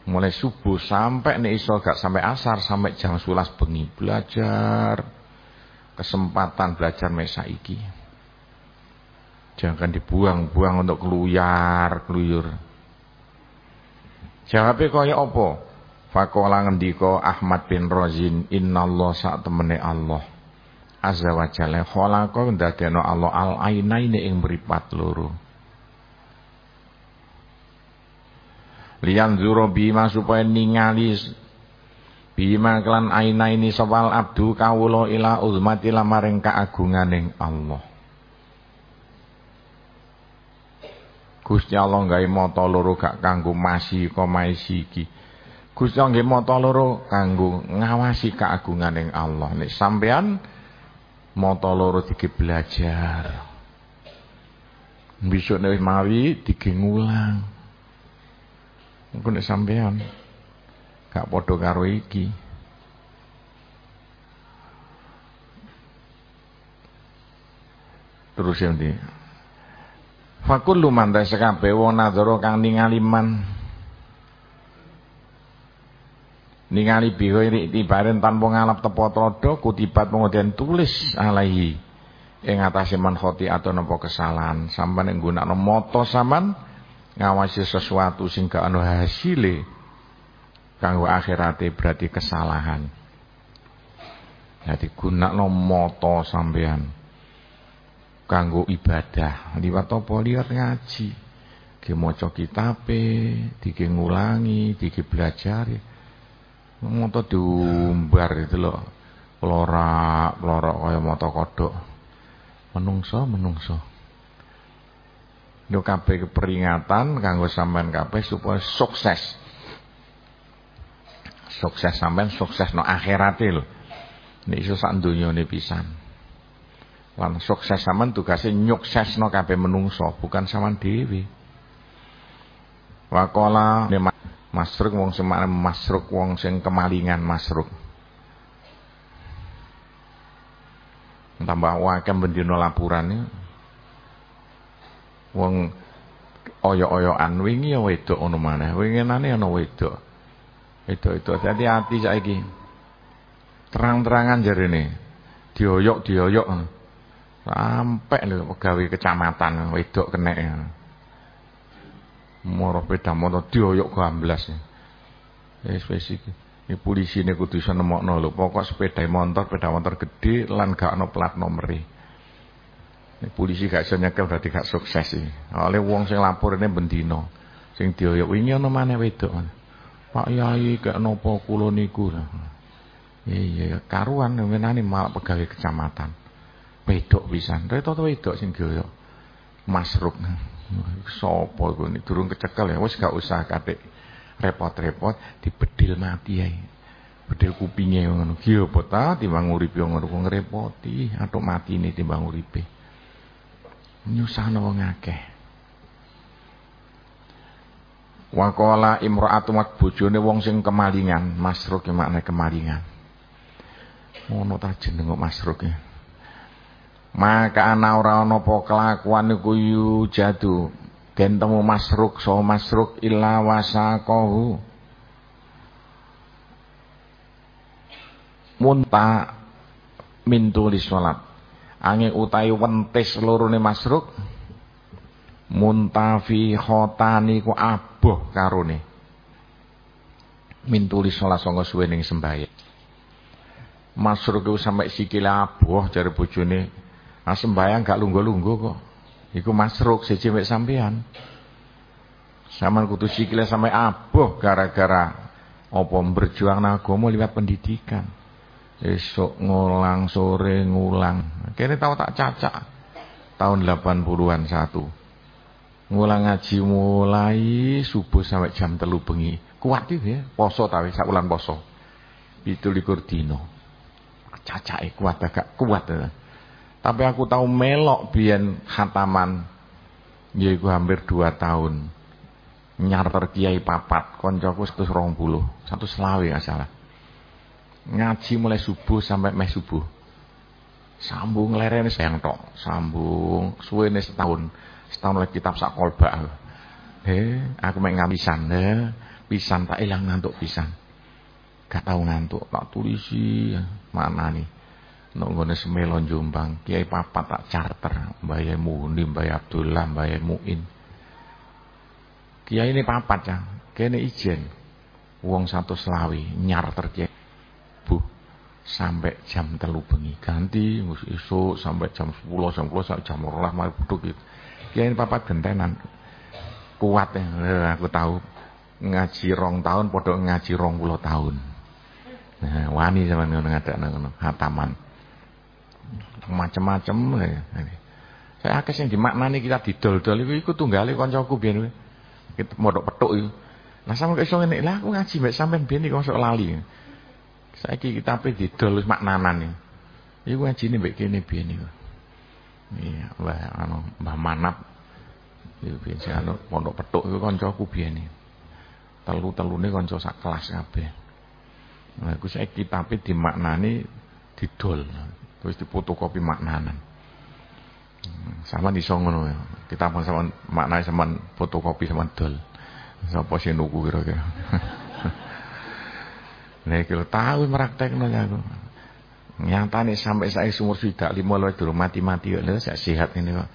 mulai subuh sampai nih iso gak sampai asar sampai jam sulas bengi. Belajar. Kesempatan belajar mesa iki jangan dibuang-buang untuk keluyar keluyur. Jawabnya kaya apa? Fakola ngendiko Ahmad bin Rozin Innallah saat temene Allah Azza wa jalla. Kholako ndadeno Allah al-ainaini ing mripat loro liyan zuro bima supaya ningali bima klan aina ini sopal abdu kawulo ila uzmati lamaring kaagunganing Allah. Gusti Allah gawe mata loro gak kanggo masi komaisi iki. Gusti Allah gawe mata loro kanggo ngawasi kaagunganing Allah. Nek sampean mata loro dike belajar. Besok nek dike ngulang Engko nek sampean gak padha karo iki. Terus yang di Fakullu man sekabe wong nadzara kang ningali man. Ningali bihoiri tibaren tanpa ngalap tepo todo kutibat kemudian tulis alaihi ing atase man khoti atau napa kesalahan sampean nggunakno moto sampean ngawasi sesuatu sing gak ana hasile kanggo akhirate berarti kesalahan. Jadi gunakno moto sampean kanggo ibadah. Liwat apa liwat ngaji. Ki maca kitabe, diki ngulangi, diki belajar. Moto diumbar itu loh. Pelora, pelora kaya moto kodok. Menungso, menungso. Yo kabeh keperingatan kanggo sampean kabeh supaya sukses. Sukses sampean sukses no akhirate lho. Nek iso sak donyane pisan. Lan sukses sampean tugase nyuksesno kabeh menungso bukan sampean dhewe. Wakola masruk wong sing masruk wong sing kemalingan masruk. Tambah wakil bendino laporan wong oyo-oyoan wingi ya wedok ngono maneh winginane ana wedok itu hati-hati saiki. Terang-terangan jarene. Dioyok dioyok. Sampai lho pegawai kecamatan wedok kenek. Moro beda motor dioyok gamblas. Wis wis iki. Ini polisi ini kudu iso nemokno. Pokok sepeda motor, sepeda motor gede lan gak ono plat nomere. Ini polisi gak iso nyekel berarti gak sukses iki. Oleh wong sing ini bendino. Sing dioyok wingi ono maneh wedok. Pak Yai kayak nopo kulo niku. Iya, karuan menani malah pegawai kecamatan. Wedok pisan. Reto to wedok sing goyo. Masruk. Sopo iku durung kecekel ya. Wis gak usah katik repot-repot dibedil mati ae. Bedil kupinge ngono. Ki apa ta timbang uripe ngono kok ngrepoti, atuk matine timbang uripe. Nyusahno wong akeh. Wakola imro'atu mak bojone wong sing kemalingan, masruk ya makna kemalingan. Ngono ta jeneng kok masruk ya. Maka ana ora ana apa kelakuan iku jadu. Den temu masruk so masruk illa wasaqahu. Munta mintu li salat. Angin utawi wentis lorone masruk muntafi khotani ku aboh karone. Mintuli salah songo suwe ning sembahyang. Masruk iku sampai sikile aboh jare bojone. Ah sembahyang gak lungguh-lungguh kok. Iku masruk siji mek sampean Saman kudu sikile sampai aboh gara-gara apa berjuang agama liwat pendidikan. Esok ngulang, sore ngulang. Kene tau tak cacak tahun 80-an satu. Ngulang ngaji mulai subuh sampai jam telu bengi. Kuat itu ya, poso tapi sak ulang poso. Itu likur dino. Cacake kuat agak kuat ya. Tapi aku tahu melok biyen khataman yaiku hampir dua tahun. Nyarter kiai papat, koncoku 120, 120 nggak salah. Ngaji mulai subuh sampai meh subuh. Sambung lerene sayang tok, sambung suwene setahun. Setahun lagi kitab sak kolba eh aku main ngabisan eh pisan tak ilang ngantuk pisan. Gak tahu ngantuk tak tulisi. Mana nih nonggone semelon Jombang Kiai Papa tak charter. Mbah Muni Mbah Abdullah Mbah Muin. Kiai ini papat ya. Kene ijen. Wong satu selawi nyarter Kiai sampai jam telu bengi ganti esuk sampai jam 10 jam 10 sampai jam 12 mari buduk gitu Kiai papat gentenan. Kuat ya, aku tahu. Ngaji rong tahun padha ngaji rong puluh tahun. Nah, wani zaman ngono ngadakno ngono, hataman. Macem-macem ya. Saya akeh sing dimaknani kita didol-dol iku iku tunggale kancaku biyen Kita modok petuk iku. Lah sampe iso ngene, lah aku ngaji mbek sampean biyen kok lali. Saiki kita pe didol maknanan. Iku ngajine mbek kene biyen iku. Iya, Mbah anu Mbah Manap. Iku biasa anu pondok petuk iku kancaku biyen. Telu-telune kanca sak kelas kabeh. Nah, iku saiki kitabe dimaknani didol. Terus difotokopi maknanan. Sama di ngono ya. Kita sama maknanya sama fotokopi sama dol. Sapa sing nuku kira-kira. Kalau tahu meraktekno aku. Nyatane sampai saya sumur sudah lima loh dulu mati-mati lho saya sehat ini kok.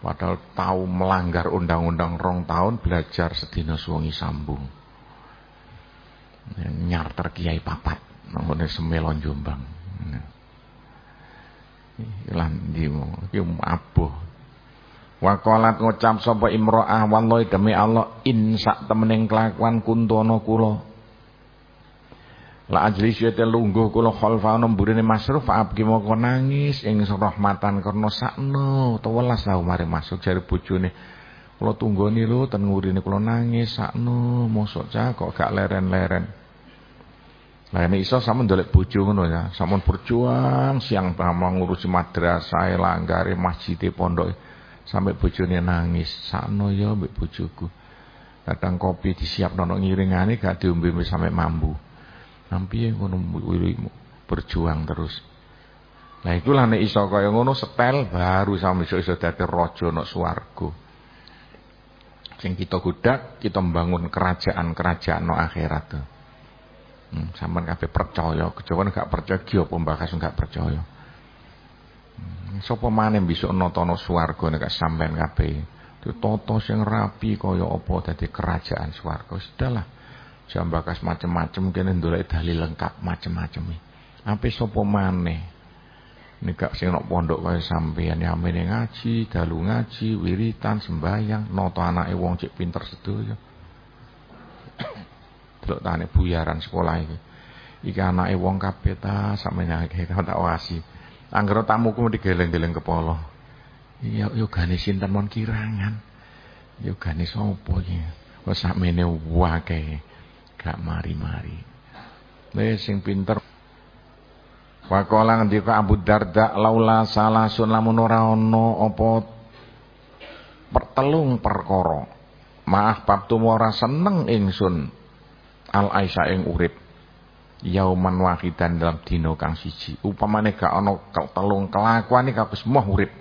Padahal tahu melanggar undang-undang rong tahun belajar sedina suwangi sambung. Nyarter kiai papat nang semelon Jombang. Lan ndi iki abuh. Waqalat ngucap sapa imro'ah wallahi demi Allah in sak temening kelakuan kuntono kula. La ajlis ya lungguh kula khalfa nemburine masruf abki moko nangis ing rahmatan karena sakno tewelas tau mari masuk jare bojone. Kula tunggoni lho ten ngurine kula nangis sakno mosok cah kok gak leren-leren. Lah nek iso sampean ndolek bojo ngono ya, sampean berjuang siang pamang ngurusi madrasah, langgare masjid pondok sampai bojone nangis. Sakno ya mbek bojoku. Kadang kopi disiap nono ngiringane gak diombe sampai mambu. Nampi ngono berjuang terus. Nah itulah nek iso kaya ngono setel baru sampe iso-iso dadi raja nek swarga. Sing kita gudak, kita membangun kerajaan-kerajaan no akhirat. Hmm, sampean kabeh percaya, kejawan gak percaya ki apa mbakas gak percaya. Hmm, sapa maneh bisa nata swarga nek sampean kabeh. Toto sing rapi kaya apa dadi kerajaan swarga. Sudahlah. Jambakas macem-macem kene ndolek dalil lengkap macem-macem. Ampe sapa maneh. Nek sing nok pondok kaya sampean yamene ngaji, dalu ngaji, wiritan, sembayang, nata anake wong cek pinter sedoyo delok tane buyaran sekolah iki. Iki anake wong kabeh ta sampeyan tak wasi. Anggere tamuku digeleng-geleng kepala. Iya yo gane sinten mon kirangan. Yo gane sapa iki? Wes sakmene wae gak mari-mari. Wis sing pinter. Wakola ngendika Abu Darda? Laula salasun lamun ora ana apa pertelung perkara. Maaf bab ora seneng ingsun al Aisyah ing urip. Yauman wahidan dalam dino kang siji. Upamane gak ana telung kelakuan iki aku semua urip.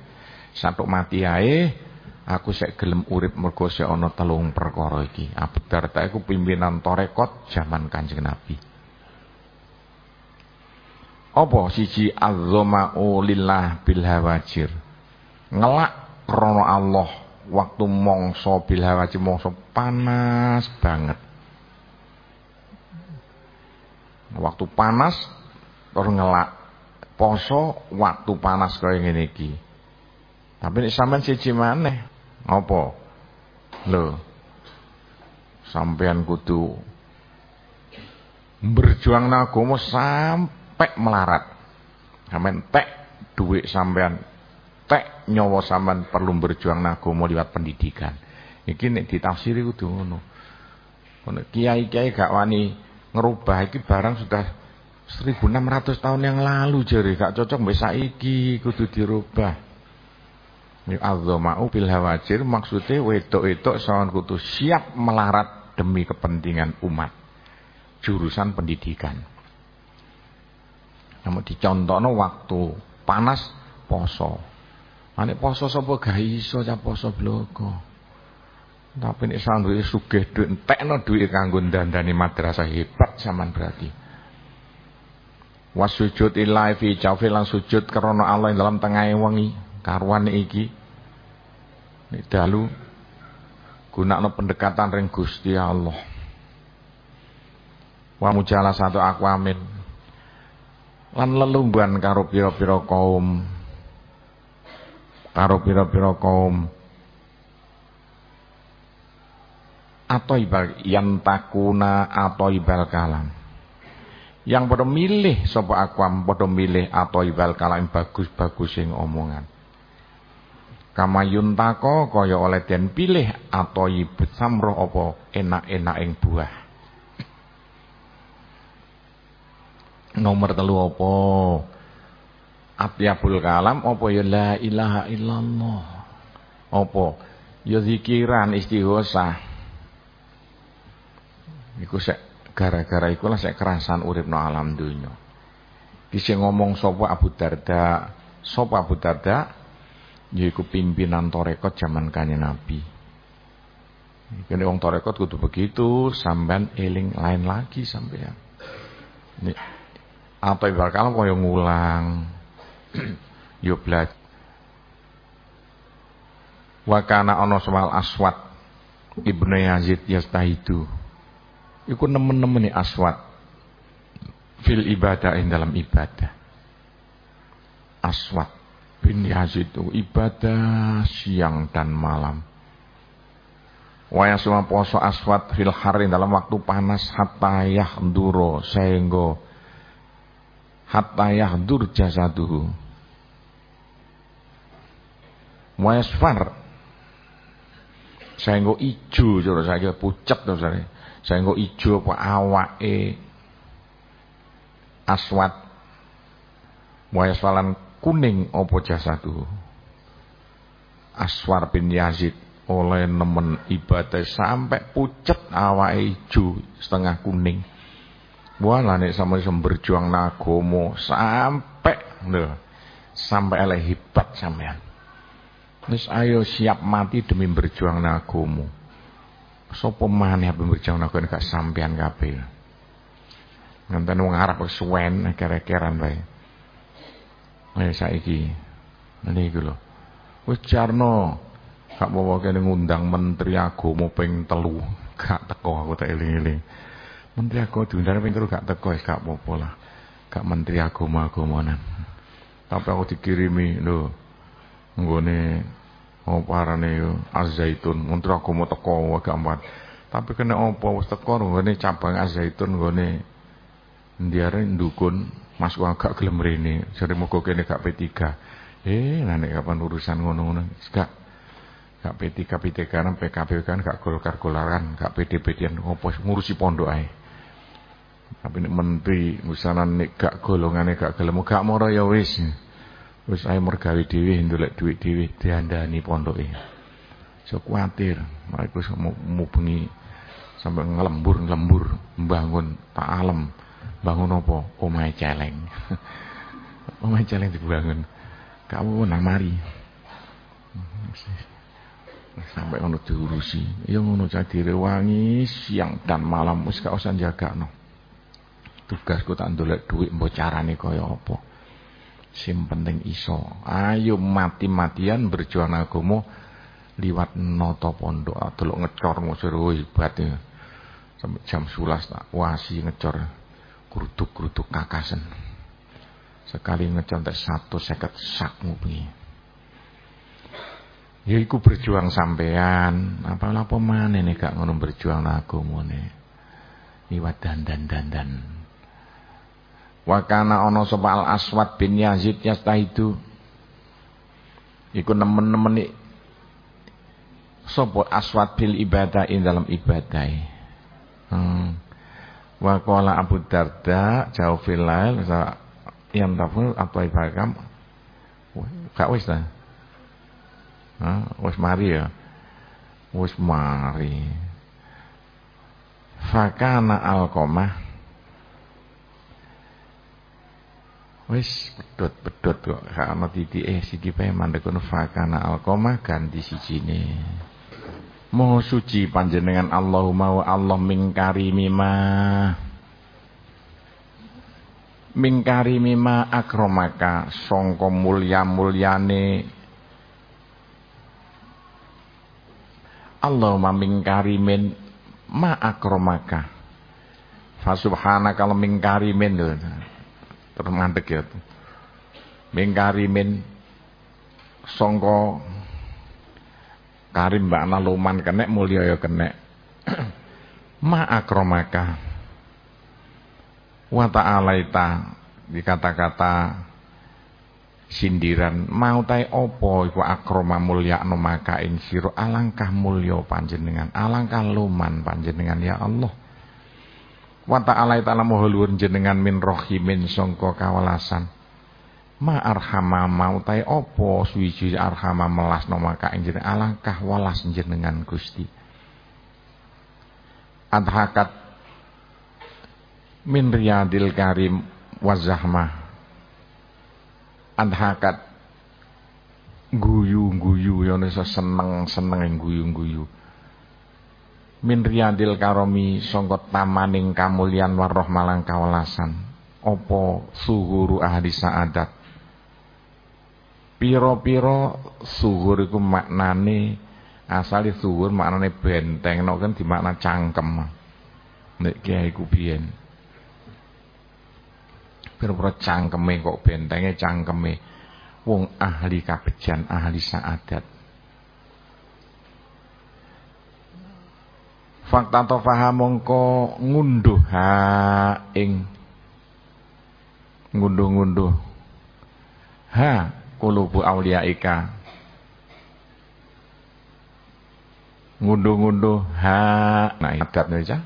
Sampai mati ae aku sek gelem urip mergo sek ana telung perkara iki Abu Darda iku pimpinan torekot zaman Kanjeng Nabi apa siji azzama'u lillah bil hawajir ngelak krana Allah waktu mongso bil hawajir mongso panas banget Waktu panas terus ngelak. Poso waktu panas kaya ngene iki. Tapi nek sampean siji maneh, apa? Lho. Sampean kudu berjuang nagomo sampai melarat. Sampean tek duit sampean tek nyawa sampean perlu berjuang nagomo lewat pendidikan. Iki nek ditafsiri kudu ngono. Kiai-kiai gak wani ngerubah iki barang sudah 1600 tahun yang lalu jari gak cocok mbek saiki kudu dirubah. Ini azzama'u bil hawajir maksudnya wedok-wedok sawan kudu siap melarat demi kepentingan umat. Jurusan pendidikan. Namun dicontohno waktu panas poso. Ane poso sapa gak iso cah poso bloko. Tapi nek sandure sugih dhuwit entekno dhuwit kanggo dandani madrasah hebat zaman berarti. Wasujud ilahi fi jawfi lan sujud Allah yang dalam tengah wengi karuan iki. Nek dalu gunakno pendekatan ring Gusti Allah. Wa mujala satu akwamin lan lelumban karo pira-pira kaum. Karo pira-pira kaum. Atau ibal yang takuna atau ibal kalam. Yang pada milih sapa akwam pada milih atau ibal kalam bagus-bagus yang omongan kama yuntako kaya oleh den pilih atau ibet samroh apa enak-enak yang buah. Nomor telu apa? Atyabul kalam apa ya? La ilaha illallah. Apa? Ya zikiran istighosah. Iku sek gara-gara ikulah sek kerasan urip no alam dunya. Kisi ngomong sapa Abu Darda, sapa Abu Darda yaiku pimpinan torekot zaman kanjeng Nabi. Kene wong torekot kudu begitu, sampean eling lain lagi sampean. Ini apa ibarat kalau koyo ngulang. yo belajar. Wa kana ana Aswad Ibnu Yazid yastahidu iku nemen-nemeni aswat fil ibadah ing dalam ibadah aswat bin Yazid itu ibadah siang dan malam. Waya semua poso aswat fil harin dalam waktu panas hatta yahduro sehingga hatta yahdur jasaduhu. Wayasfar sehingga ijo cara saya pucet to saya. Sehingga ijo apa awake aswat. Wayasfalan kuning apa jasadu Aswar bin Yazid oleh nemen ibadah sampai pucet awake ijo setengah kuning Wala nek sama berjuang nagomo sampai lho sampai oleh hebat sampean. Wis ayo siap mati demi berjuang nagomo. Sopo maneh berjuang nagomo gak sampean kabeh. Nganten wong Arab suwen kere-keran wae. Ayo saiki. Niku lho. Wis jarno gak bawa kene ngundang menteri agama ping telu. Gak teko aku tak eling-eling. Menteri agama diundang ping telu gak teko gak apa-apa lah. Gak menteri agama-agamanan. Tapi aku dikirimi lho. Nggone apa arane yo Azaitun. Menteri agama teko gak. Tapi kena apa wis teko nggone cabang Azaitun nggone ndiare ndukun Mas kok gak gelem rene. Jare muga kene gak P3. Eh, nah nek kapan urusan ngono-ngono. Gak gak P3 P3 kan PKB kan gak golkar golaran gak PD-PDan opo ngurusi pondok ae. Tapi nek menteri misalnya nek gak golongane gak gelem gak moro ya wis. Wis ae mergawe dhewe ndolek dhuwit dhewe diandani pondoke so kuatir. Mereka mau bengi sampai ngelembur ngelembur membangun tak alam bangun apa? Omahe celeng. Omahe celeng dibangun. Kamu nang mari. Sampai ngono diurusi. Ya ngono cah direwangi siang dan malam. Wis gak usah jagakno tugasku tak ndolek dhuwit mbok carane kaya apa. Sing penting iso. Ayo mati-matian berjuang agama liwat noto pondok. Delok ngecor ngusir. Hebat ya sampai jam 11 tak wasi ngecor geruduk-geruduk kakasen sekali ngecor tak satu seket sak ngubengi Ya iku berjuang sampean, apa apa nih kak ngono berjuang agamane. Liwat dandan dandan. Wa kana ana sapa Al Aswad bin Yazid itu Iku nemen-nemen sapa Aswad bil ibadah in dalam ibadah. Hmm. Wa qala Abu Darda jauh fil lail yang tafur apa ibakam. Gak wis ta? Wis mari ya. Wis mari. Fakana alqamah Wis pedot-pedot kok gak ana titike siki pae mandek fakana alqamah ganti sijine. Moho suci panjenengan Allahumma wa Allah mingkari mima mingkari mima akromaka sangka mulya-mulyane Allahumma min karimin ma akromaka. Fasubhanaka min karimin terus mandek ya. Min karimin songko karim mbak luman kenek mulia ya kenek. ma akromaka. Wa ta'alaita di kata-kata sindiran mau tai opo iku akroma mulya maka ing alangkah mulya panjenengan alangkah luman panjenengan ya Allah wa ta'ala ta'ala jenengan min rahimin sangka kawalasan ma arhama mau tai opo suwiji arhama melas maka ing jenengan alangkah walas jenengan Gusti. Adhakat min riyadil karim wa zahmah anhakat guyu-guyu iso seneng-seneng guyu-guyu. Min riyadil karomi sangka tamaning kamulyan warroh malang opo suhuru ahli saadat piro-piro suhur iku maknane asale suhur maknane benteng no kan dimakna cangkem. Nek kiai ku biyen. Pira-pira cangkeme kok bentenge cangkeme. Wong ahli kabejan ahli saadat. Fakta to faham mongko ngunduh ha ing. Ngunduh-ngunduh. Ha kulubu auliaika ngunduh-ngunduh ha nah adat aja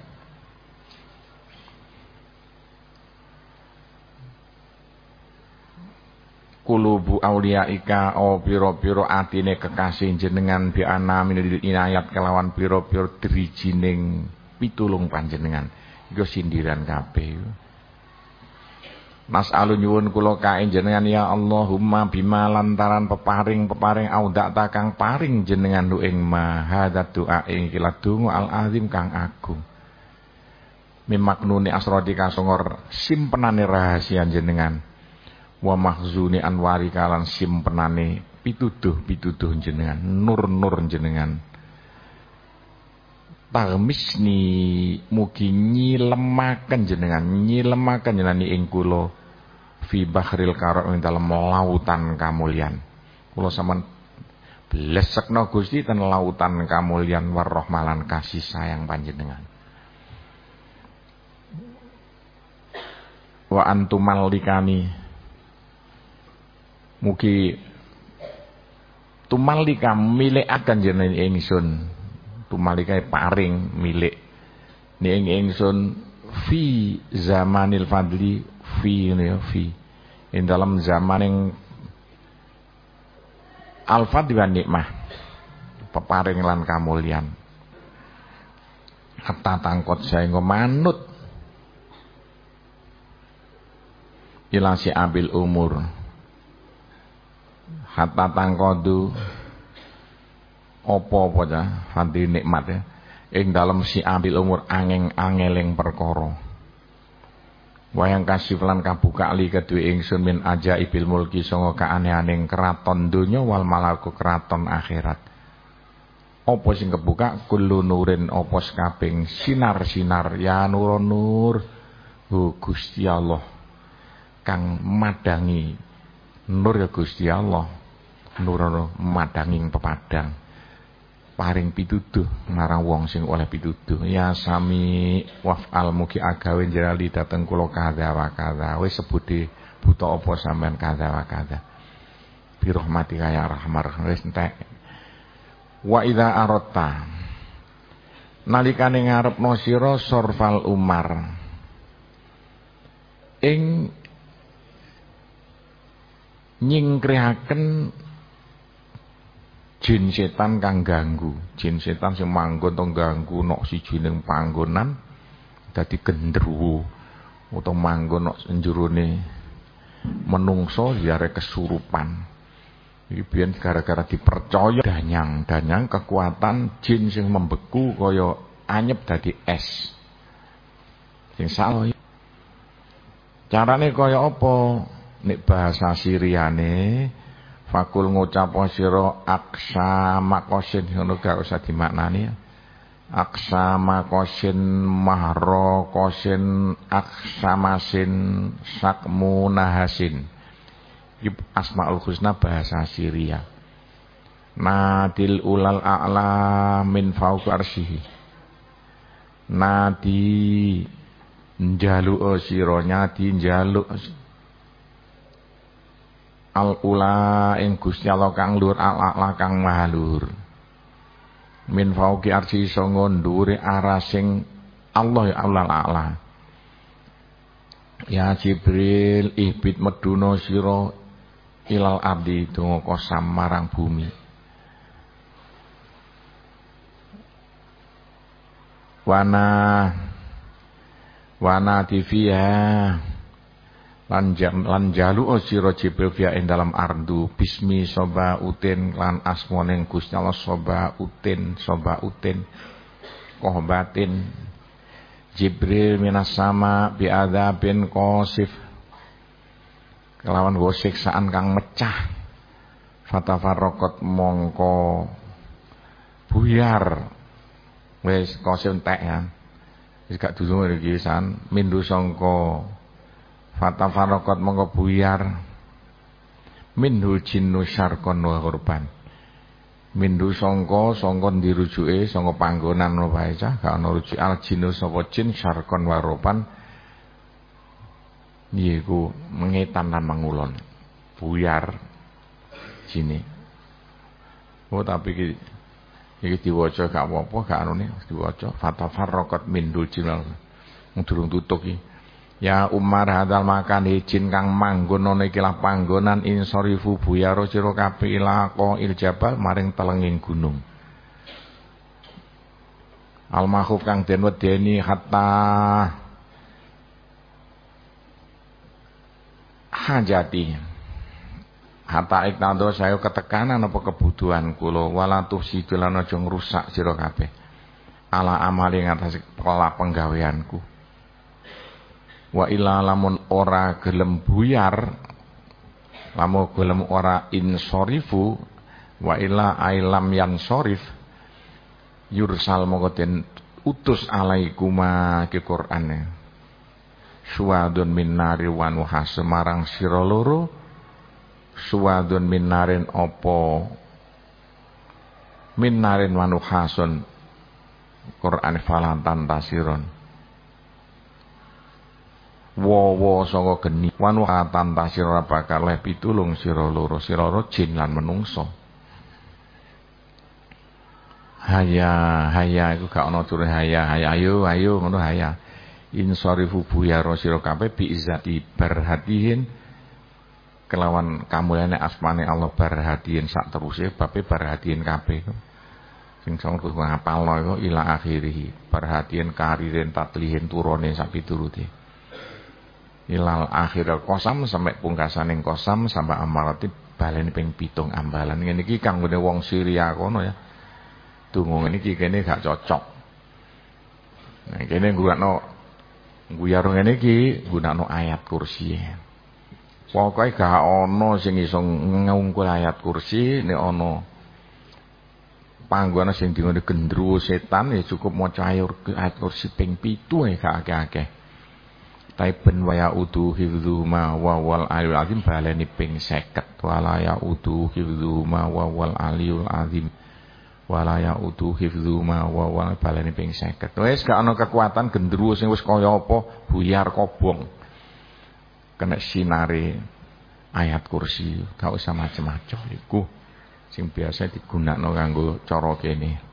kulubu auliaika o piro-piro atine kekasih jenengan bi ana minul inayat kelawan piro-piro drijining pitulung panjenengan. Iku sindiran kabeh Mas alun nyuwun kula kae jenengan ya Allahumma bima lantaran peparing-peparing audak takang paring jenengan lu ing mahadat doa ing kila donga al azim kang agung. Mimaknuni asrodi kasongor simpenane rahasia jenengan wa mahzuni anwari kalan simpenane pituduh-pituduh jenengan nur-nur jenengan Tarmisni mugi nyilemaken jenengan nyilemaken jenengan ing kula fi bahril karam ing dalem lautan kamulyan kula sampean blesekno Gusti ten lautan kamulyan warahmalan kasih sayang panjenengan. Wa antumal likani Mugi tumalika akan jeneng ingsun. Tumalika paring milik ning ingsun fi zamanil fadli fi ini ya fi. Ing dalam zaman yang al-fadli wa nikmah. Peparing lan kamulyan. Hatta tangkot saya manut ilasi abil umur hatta tangkodu apa-apa ya hati nikmat ya ing dalam si ambil umur angeng angeling perkara wayang kasih lan kabuka ali kedue ingsun min aja ibil mulki songo keanehaning keraton donya wal malaku keraton akhirat. Apa sing kebuka? Kullu nurin apa sekabing sinar-sinar. Ya nur nur. Oh Gusti Allah. Kang madangi. Nur ya Gusti Allah. Nurono madanging pepadang paring pituduh marang wong sing oleh pituduh. Ya sami waf'al mugi agawe jerali dateng kula kadha wa kadha wis sebuti buta apa sampean kadha wa kadha bi rahmatika ya rahmar wis entek. Wa idza aratta nalikane ngarepno sira sorfal umar. Ing nyingkrihaken jin setan kang ganggu. Jin setan sing manggon ganggu nok siji ning panggonan dadi gendruwo. Utawa manggon nok njurone menungso diare kesurupan. Iki biyen gara-gara dipercaya danyang. Danyang kekuatan jin sing membeku kaya anyep dadi es. Sing salah. Carane kaya apa? Nek bahasa siriane Fakul ngucap sira aksa makosin ngono gak usah dimaknani. Aksa makosin mahro kosin aksamasin sakmunahasin. Iki Asmaul Husna bahasa Syria. Nadil ulal a'la min fauq arsyihi. Nadi njaluk sira nyadi njaluk al ula ing Gusti Allah kang luhur al a'la kang maha luhur min fauqi arsy sanga ndhuwure arasing Allah ya Allah a'la ya Jibril ibit meduna sira ilal abdi donga kosam marang bumi. Wana wana divya lan jam lan jalu sira Jibril via ing dalam ardu. Bismi soba utin lan asmane Gusti Allah soba utin soba utin. Kohbatin Jibril minas sama bi adzabin qasif. Kelawan go siksaan kang mecah. Fatafarraqat mongko. Buyar. Wis qasif entek ya. Wis gak dulu iki san. Mindu sangka fatafaraqat mongko buyar. Minhu jinnu syarqan wa ghurban mindu sangka sangka dirujuke sangka panggonan wae cah. Gak ana rujuk. Al jinnu sapa jin syarqan wa niku mengetan lan mangulon. Buyar jine. Oh tapi iki Iki diwaca gak apa-apa, gak anune diwaca. Fatafarraqat min dulcinal. Durung tutuk iki. Ya Umar hadal makan izin kang manggon ana iki lah panggonan insorifu buyaro sira kabeh ila il jabal maring telenging gunung. Al mahuf kang den wedeni hatta hajati Hatta iknado saya ketekanan apa kebutuhan kula wala tufsidu lan aja ngrusak sira kabeh. Ala amali ngatas pola penggaweanku. Wa ila lamun ora gelem buyar lamun gelem ora insorifu wa ila ailam yang sorif yursal mongko den utus alaikuma ke Qur'ane. Suwadun min nari wa semarang sira loro suwadun minarin opo minarin wanuhasun Quran falantan tasiron Wowo saka geni. Wanuhatan tasira bakal le pitulung sira loro sira jin lan menungso. Haya haya iku gak ana turun haya haya ayo ayo ngono haya. Insarifu buyaro sira kabeh bi izati berhatihin kelawan kamulane asmane Allah perhatian sak terusé bape perhatian kabeh. Sing sing kudu ngapalno iku ila akhirih perhatian kariren tatlihin turune sak piturute ilal akhir kosam sampai pungkasaning kosam sampai amarati baleni ping pitung ambalan. Ngene iki kanggone wong Syria kono ya. Tunggu ngene iki kene gak cocok. Nah kene gunakno guyar ngene iki gunakno ayat kursi. Pokoke gak ana sing iso ngungkul ayat kursi nek ana panggonan sing dingone gendruwo setan ya cukup maca ayat kursi ping 7 ya akeh-akeh. Taiben waya udu hifdzu ma wa wal aliyul azim. Baleni ping 50 wala ya udu hifdzu ma wa wal aliyul azim. Wala ya udu hifdzu ma wa wal baleni ping 50. Wis gak ana kekuatan gendruwo sing wis kaya apa buyar kobong. Kena sinari ayat kursi. Gak usah macem-macem. Iku sing biasa digunakno kanggo cara kene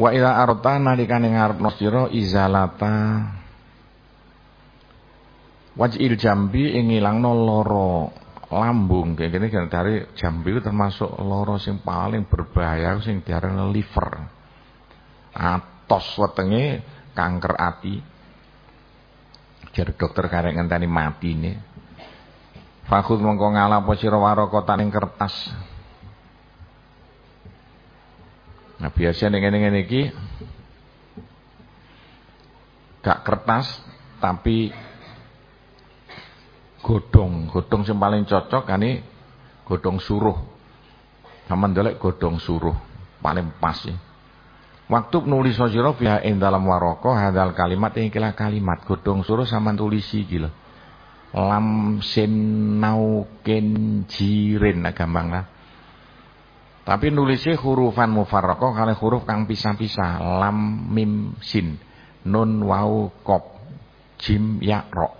wa ila arta nalikane ngarepno sira izalata. Wajil jambi ing ilangno loro lambung. Kayak gini kan dari jambi itu termasuk loro sing paling berbahaya sing diarani liver. Atos wetenge kanker ati. Jar dokter karek ngenteni matine. Fakhud mongko ngalapo sira waraka taning kertas Nah biasanya iki gak kertas tapi godong, godong sing paling cocok kani godong suruh. Sampeyan ndelok godong suruh paling pas ya. Waktu nulis sira fiha ing dalam waroko hadal kalimat ing kila kalimat godhong suruh sampean tulisi lho. Lam sin nau ken jirin nah gampang lah. Tapi nulisnya hurufan mufarraqah kali huruf kang pisah-pisah lam mim sin nun wau kop jim ya ro.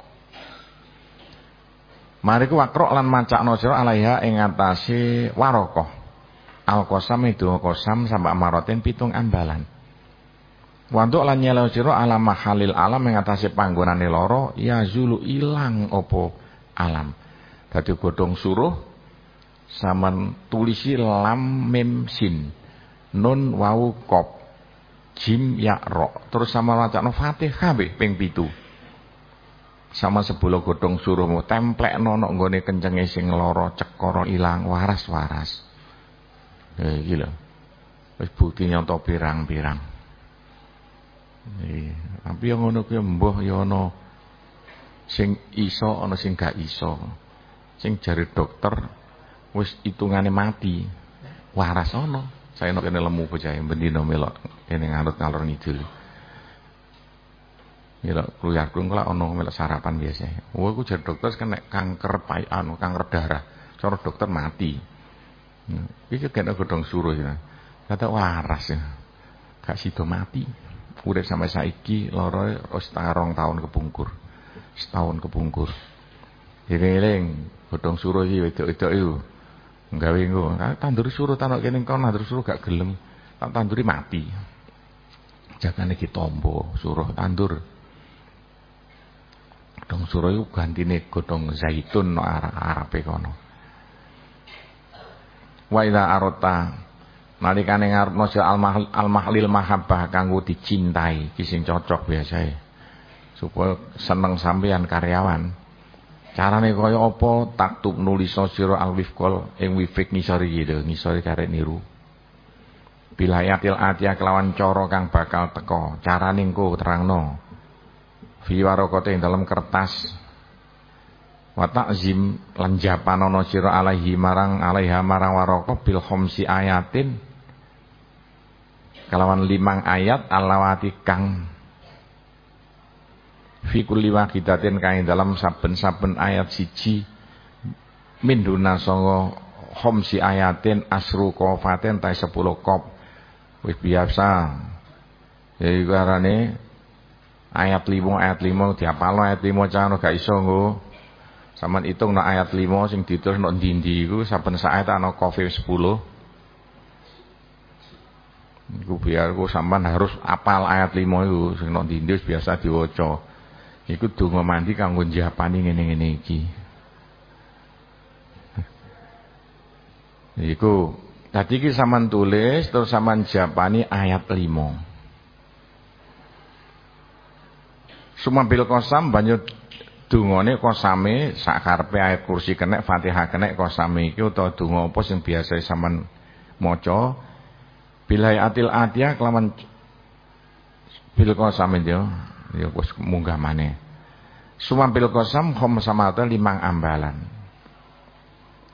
Mari ku wakro lan macakno sira alaiha ing atase waraqah. Al-qasam itu qasam sampai amarotin pitung ambalan. Wantuk lan nyelo sira alam mahalil alam ing atase panggonane loro ya zulu ilang opo alam. Dadi godhong suruh saman tulisi lam mim sin nun wau kop jim ya ro terus sama wacana Fatihah ping pitu sama sepuluh godhong suruh templek nono nggone kencenge sing loro cekara ilang waras-waras Eh iki lho. Wis bukti nyonto pirang-pirang. Eh, tapi yang ngono kuwi mbah ya ana sing iso ana sing gak iso. Sing jari dokter wis hitungane mati. Waras ana, Saya nek kene lemu bocah bendina melok kene nganut ngalor ngidul. Melok keluar kula kula ana melok sarapan biasa. Oh aku jadi dokter nek kanker pai anu kanker darah. Cara dokter mati. Iki kena godhong suruh ya. Kata waras ya. Gak sido mati. Urip sampai saiki loro wis tarong tahun kepungkur. Setahun kepungkur. Eling-eling godhong suruh iki wedok-wedok iku gawe engko tandur suruh tanok kene kon tandur suruh gak gelem. Tak tanduri mati. Jagane iki tombo suruh tandur. Godhong suruh iku gantine godhong zaitun no arah-arape kono. Wa idza arata nalikane ngarepno al-mahlil mahabbah kanggo dicintai ki sing cocok biasae. Supaya seneng sampean karyawan Carane kaya apa taktub nulis sira alwifqol ing wifik ngisori gitu, ngisori karek niru. Bilayatil atya kelawan cara kang bakal teko. Carane engko terangno. Fi warokote ing dalam kertas. Wa ta'zim lan japanono sira alaihi marang alaiha marang waraka bil khamsi ayatin. Kelawan limang ayat alawati kang fi kulli wahidatin kain dalam saben-saben ayat siji. Min duna sanga khamsi ayatin asru qafatin ta 10 qaf wis biasa. Jadi karane ayat 5 ayat 5 diapalno ayat 5 cano gak iso nggo. Sampean hitung no ayat 5 sing ditulis no ndi-ndi iku saben ayat ana qafe 10 Iku biar ku sampean harus apal ayat 5 iku. Sing no ndi biasa diwaca. Iku donga mandi kanggo njapani ngene-ngene iki. Iku tadi iki sampean tulis terus sampean japani ayat 5. Sumambil kosam banyu dungane kosame sakarepe ayat kursi kenek Fatihah kenek kosame iki utawa donga apa sing biasa sampean maca bilai atil atia kelawan bil kosam itu ya wis munggah maneh. Sumampil kosam khamsamata limang ambalan.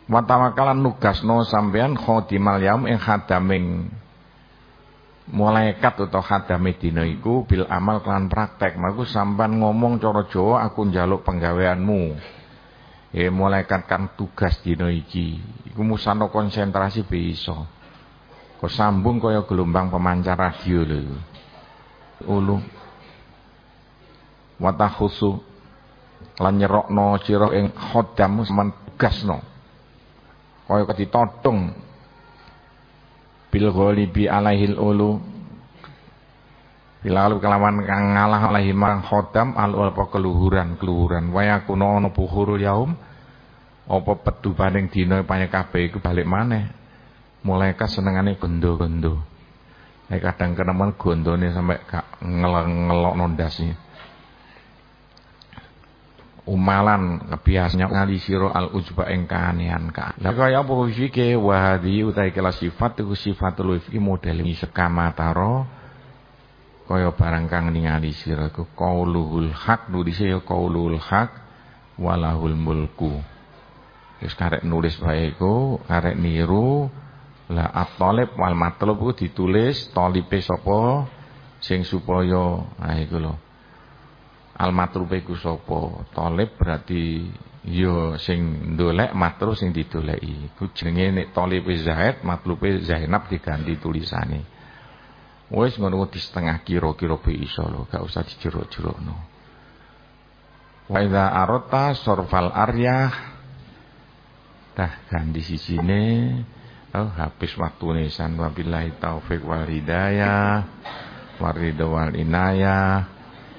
Wa tawakkalan nugasno sampean khodimal yaum ing khadaming malaikat utawa khadame dina iku bil amal kelan praktek. Maku sampean ngomong cara Jawa aku njaluk penggaweanmu. Eh malaikat kan tugas dina iki. Iku musana konsentrasi bisa kok sambung kaya gelombang pemancar radio lho. Ulu Wata khusu. Lan nyerokno sira ing khodam sampean gasno. Kaya ketitodong. Bil ghalibi alaihil ulu. Bilalu kelawan kang ngalah alaihi marang khodam al apa keluhuran keluhuran. Waya kuno ana buhurul yaum apa pedupaning dina panye kabeh iku balik maneh. Mulai senengane gondo-gondo nek kadang kenemen gondone sampai gak ngelok-ngelokno umalan kebiasanya ngali siro al ujba ing kaanian ka. Lah kaya apa wifike wahadi utai kala sifat iku sifatul wifki model sekama taro. Kaya barang kang ningali sira iku qauluhul haq. Nulis ya qaulul haq walahul mulku. Wis karek nulis bae iku karek niru. Lah at-talib wal matlub ditulis talibe sapa? Sing supaya ha iku lho al matrupe ku sapa? Talib berarti ya sing ndolek matru sing didoleki. Ku jenenge nek talib Zaid matlupe Zainab diganti tulisane. Wis ngono di setengah kira-kira be iso lho gak usah dijerok-jerokno wa idza arata sorfal aryah dah ganti sisine. Oh habis waktune san wabillahi taufik wal hidayah waridho wal inayah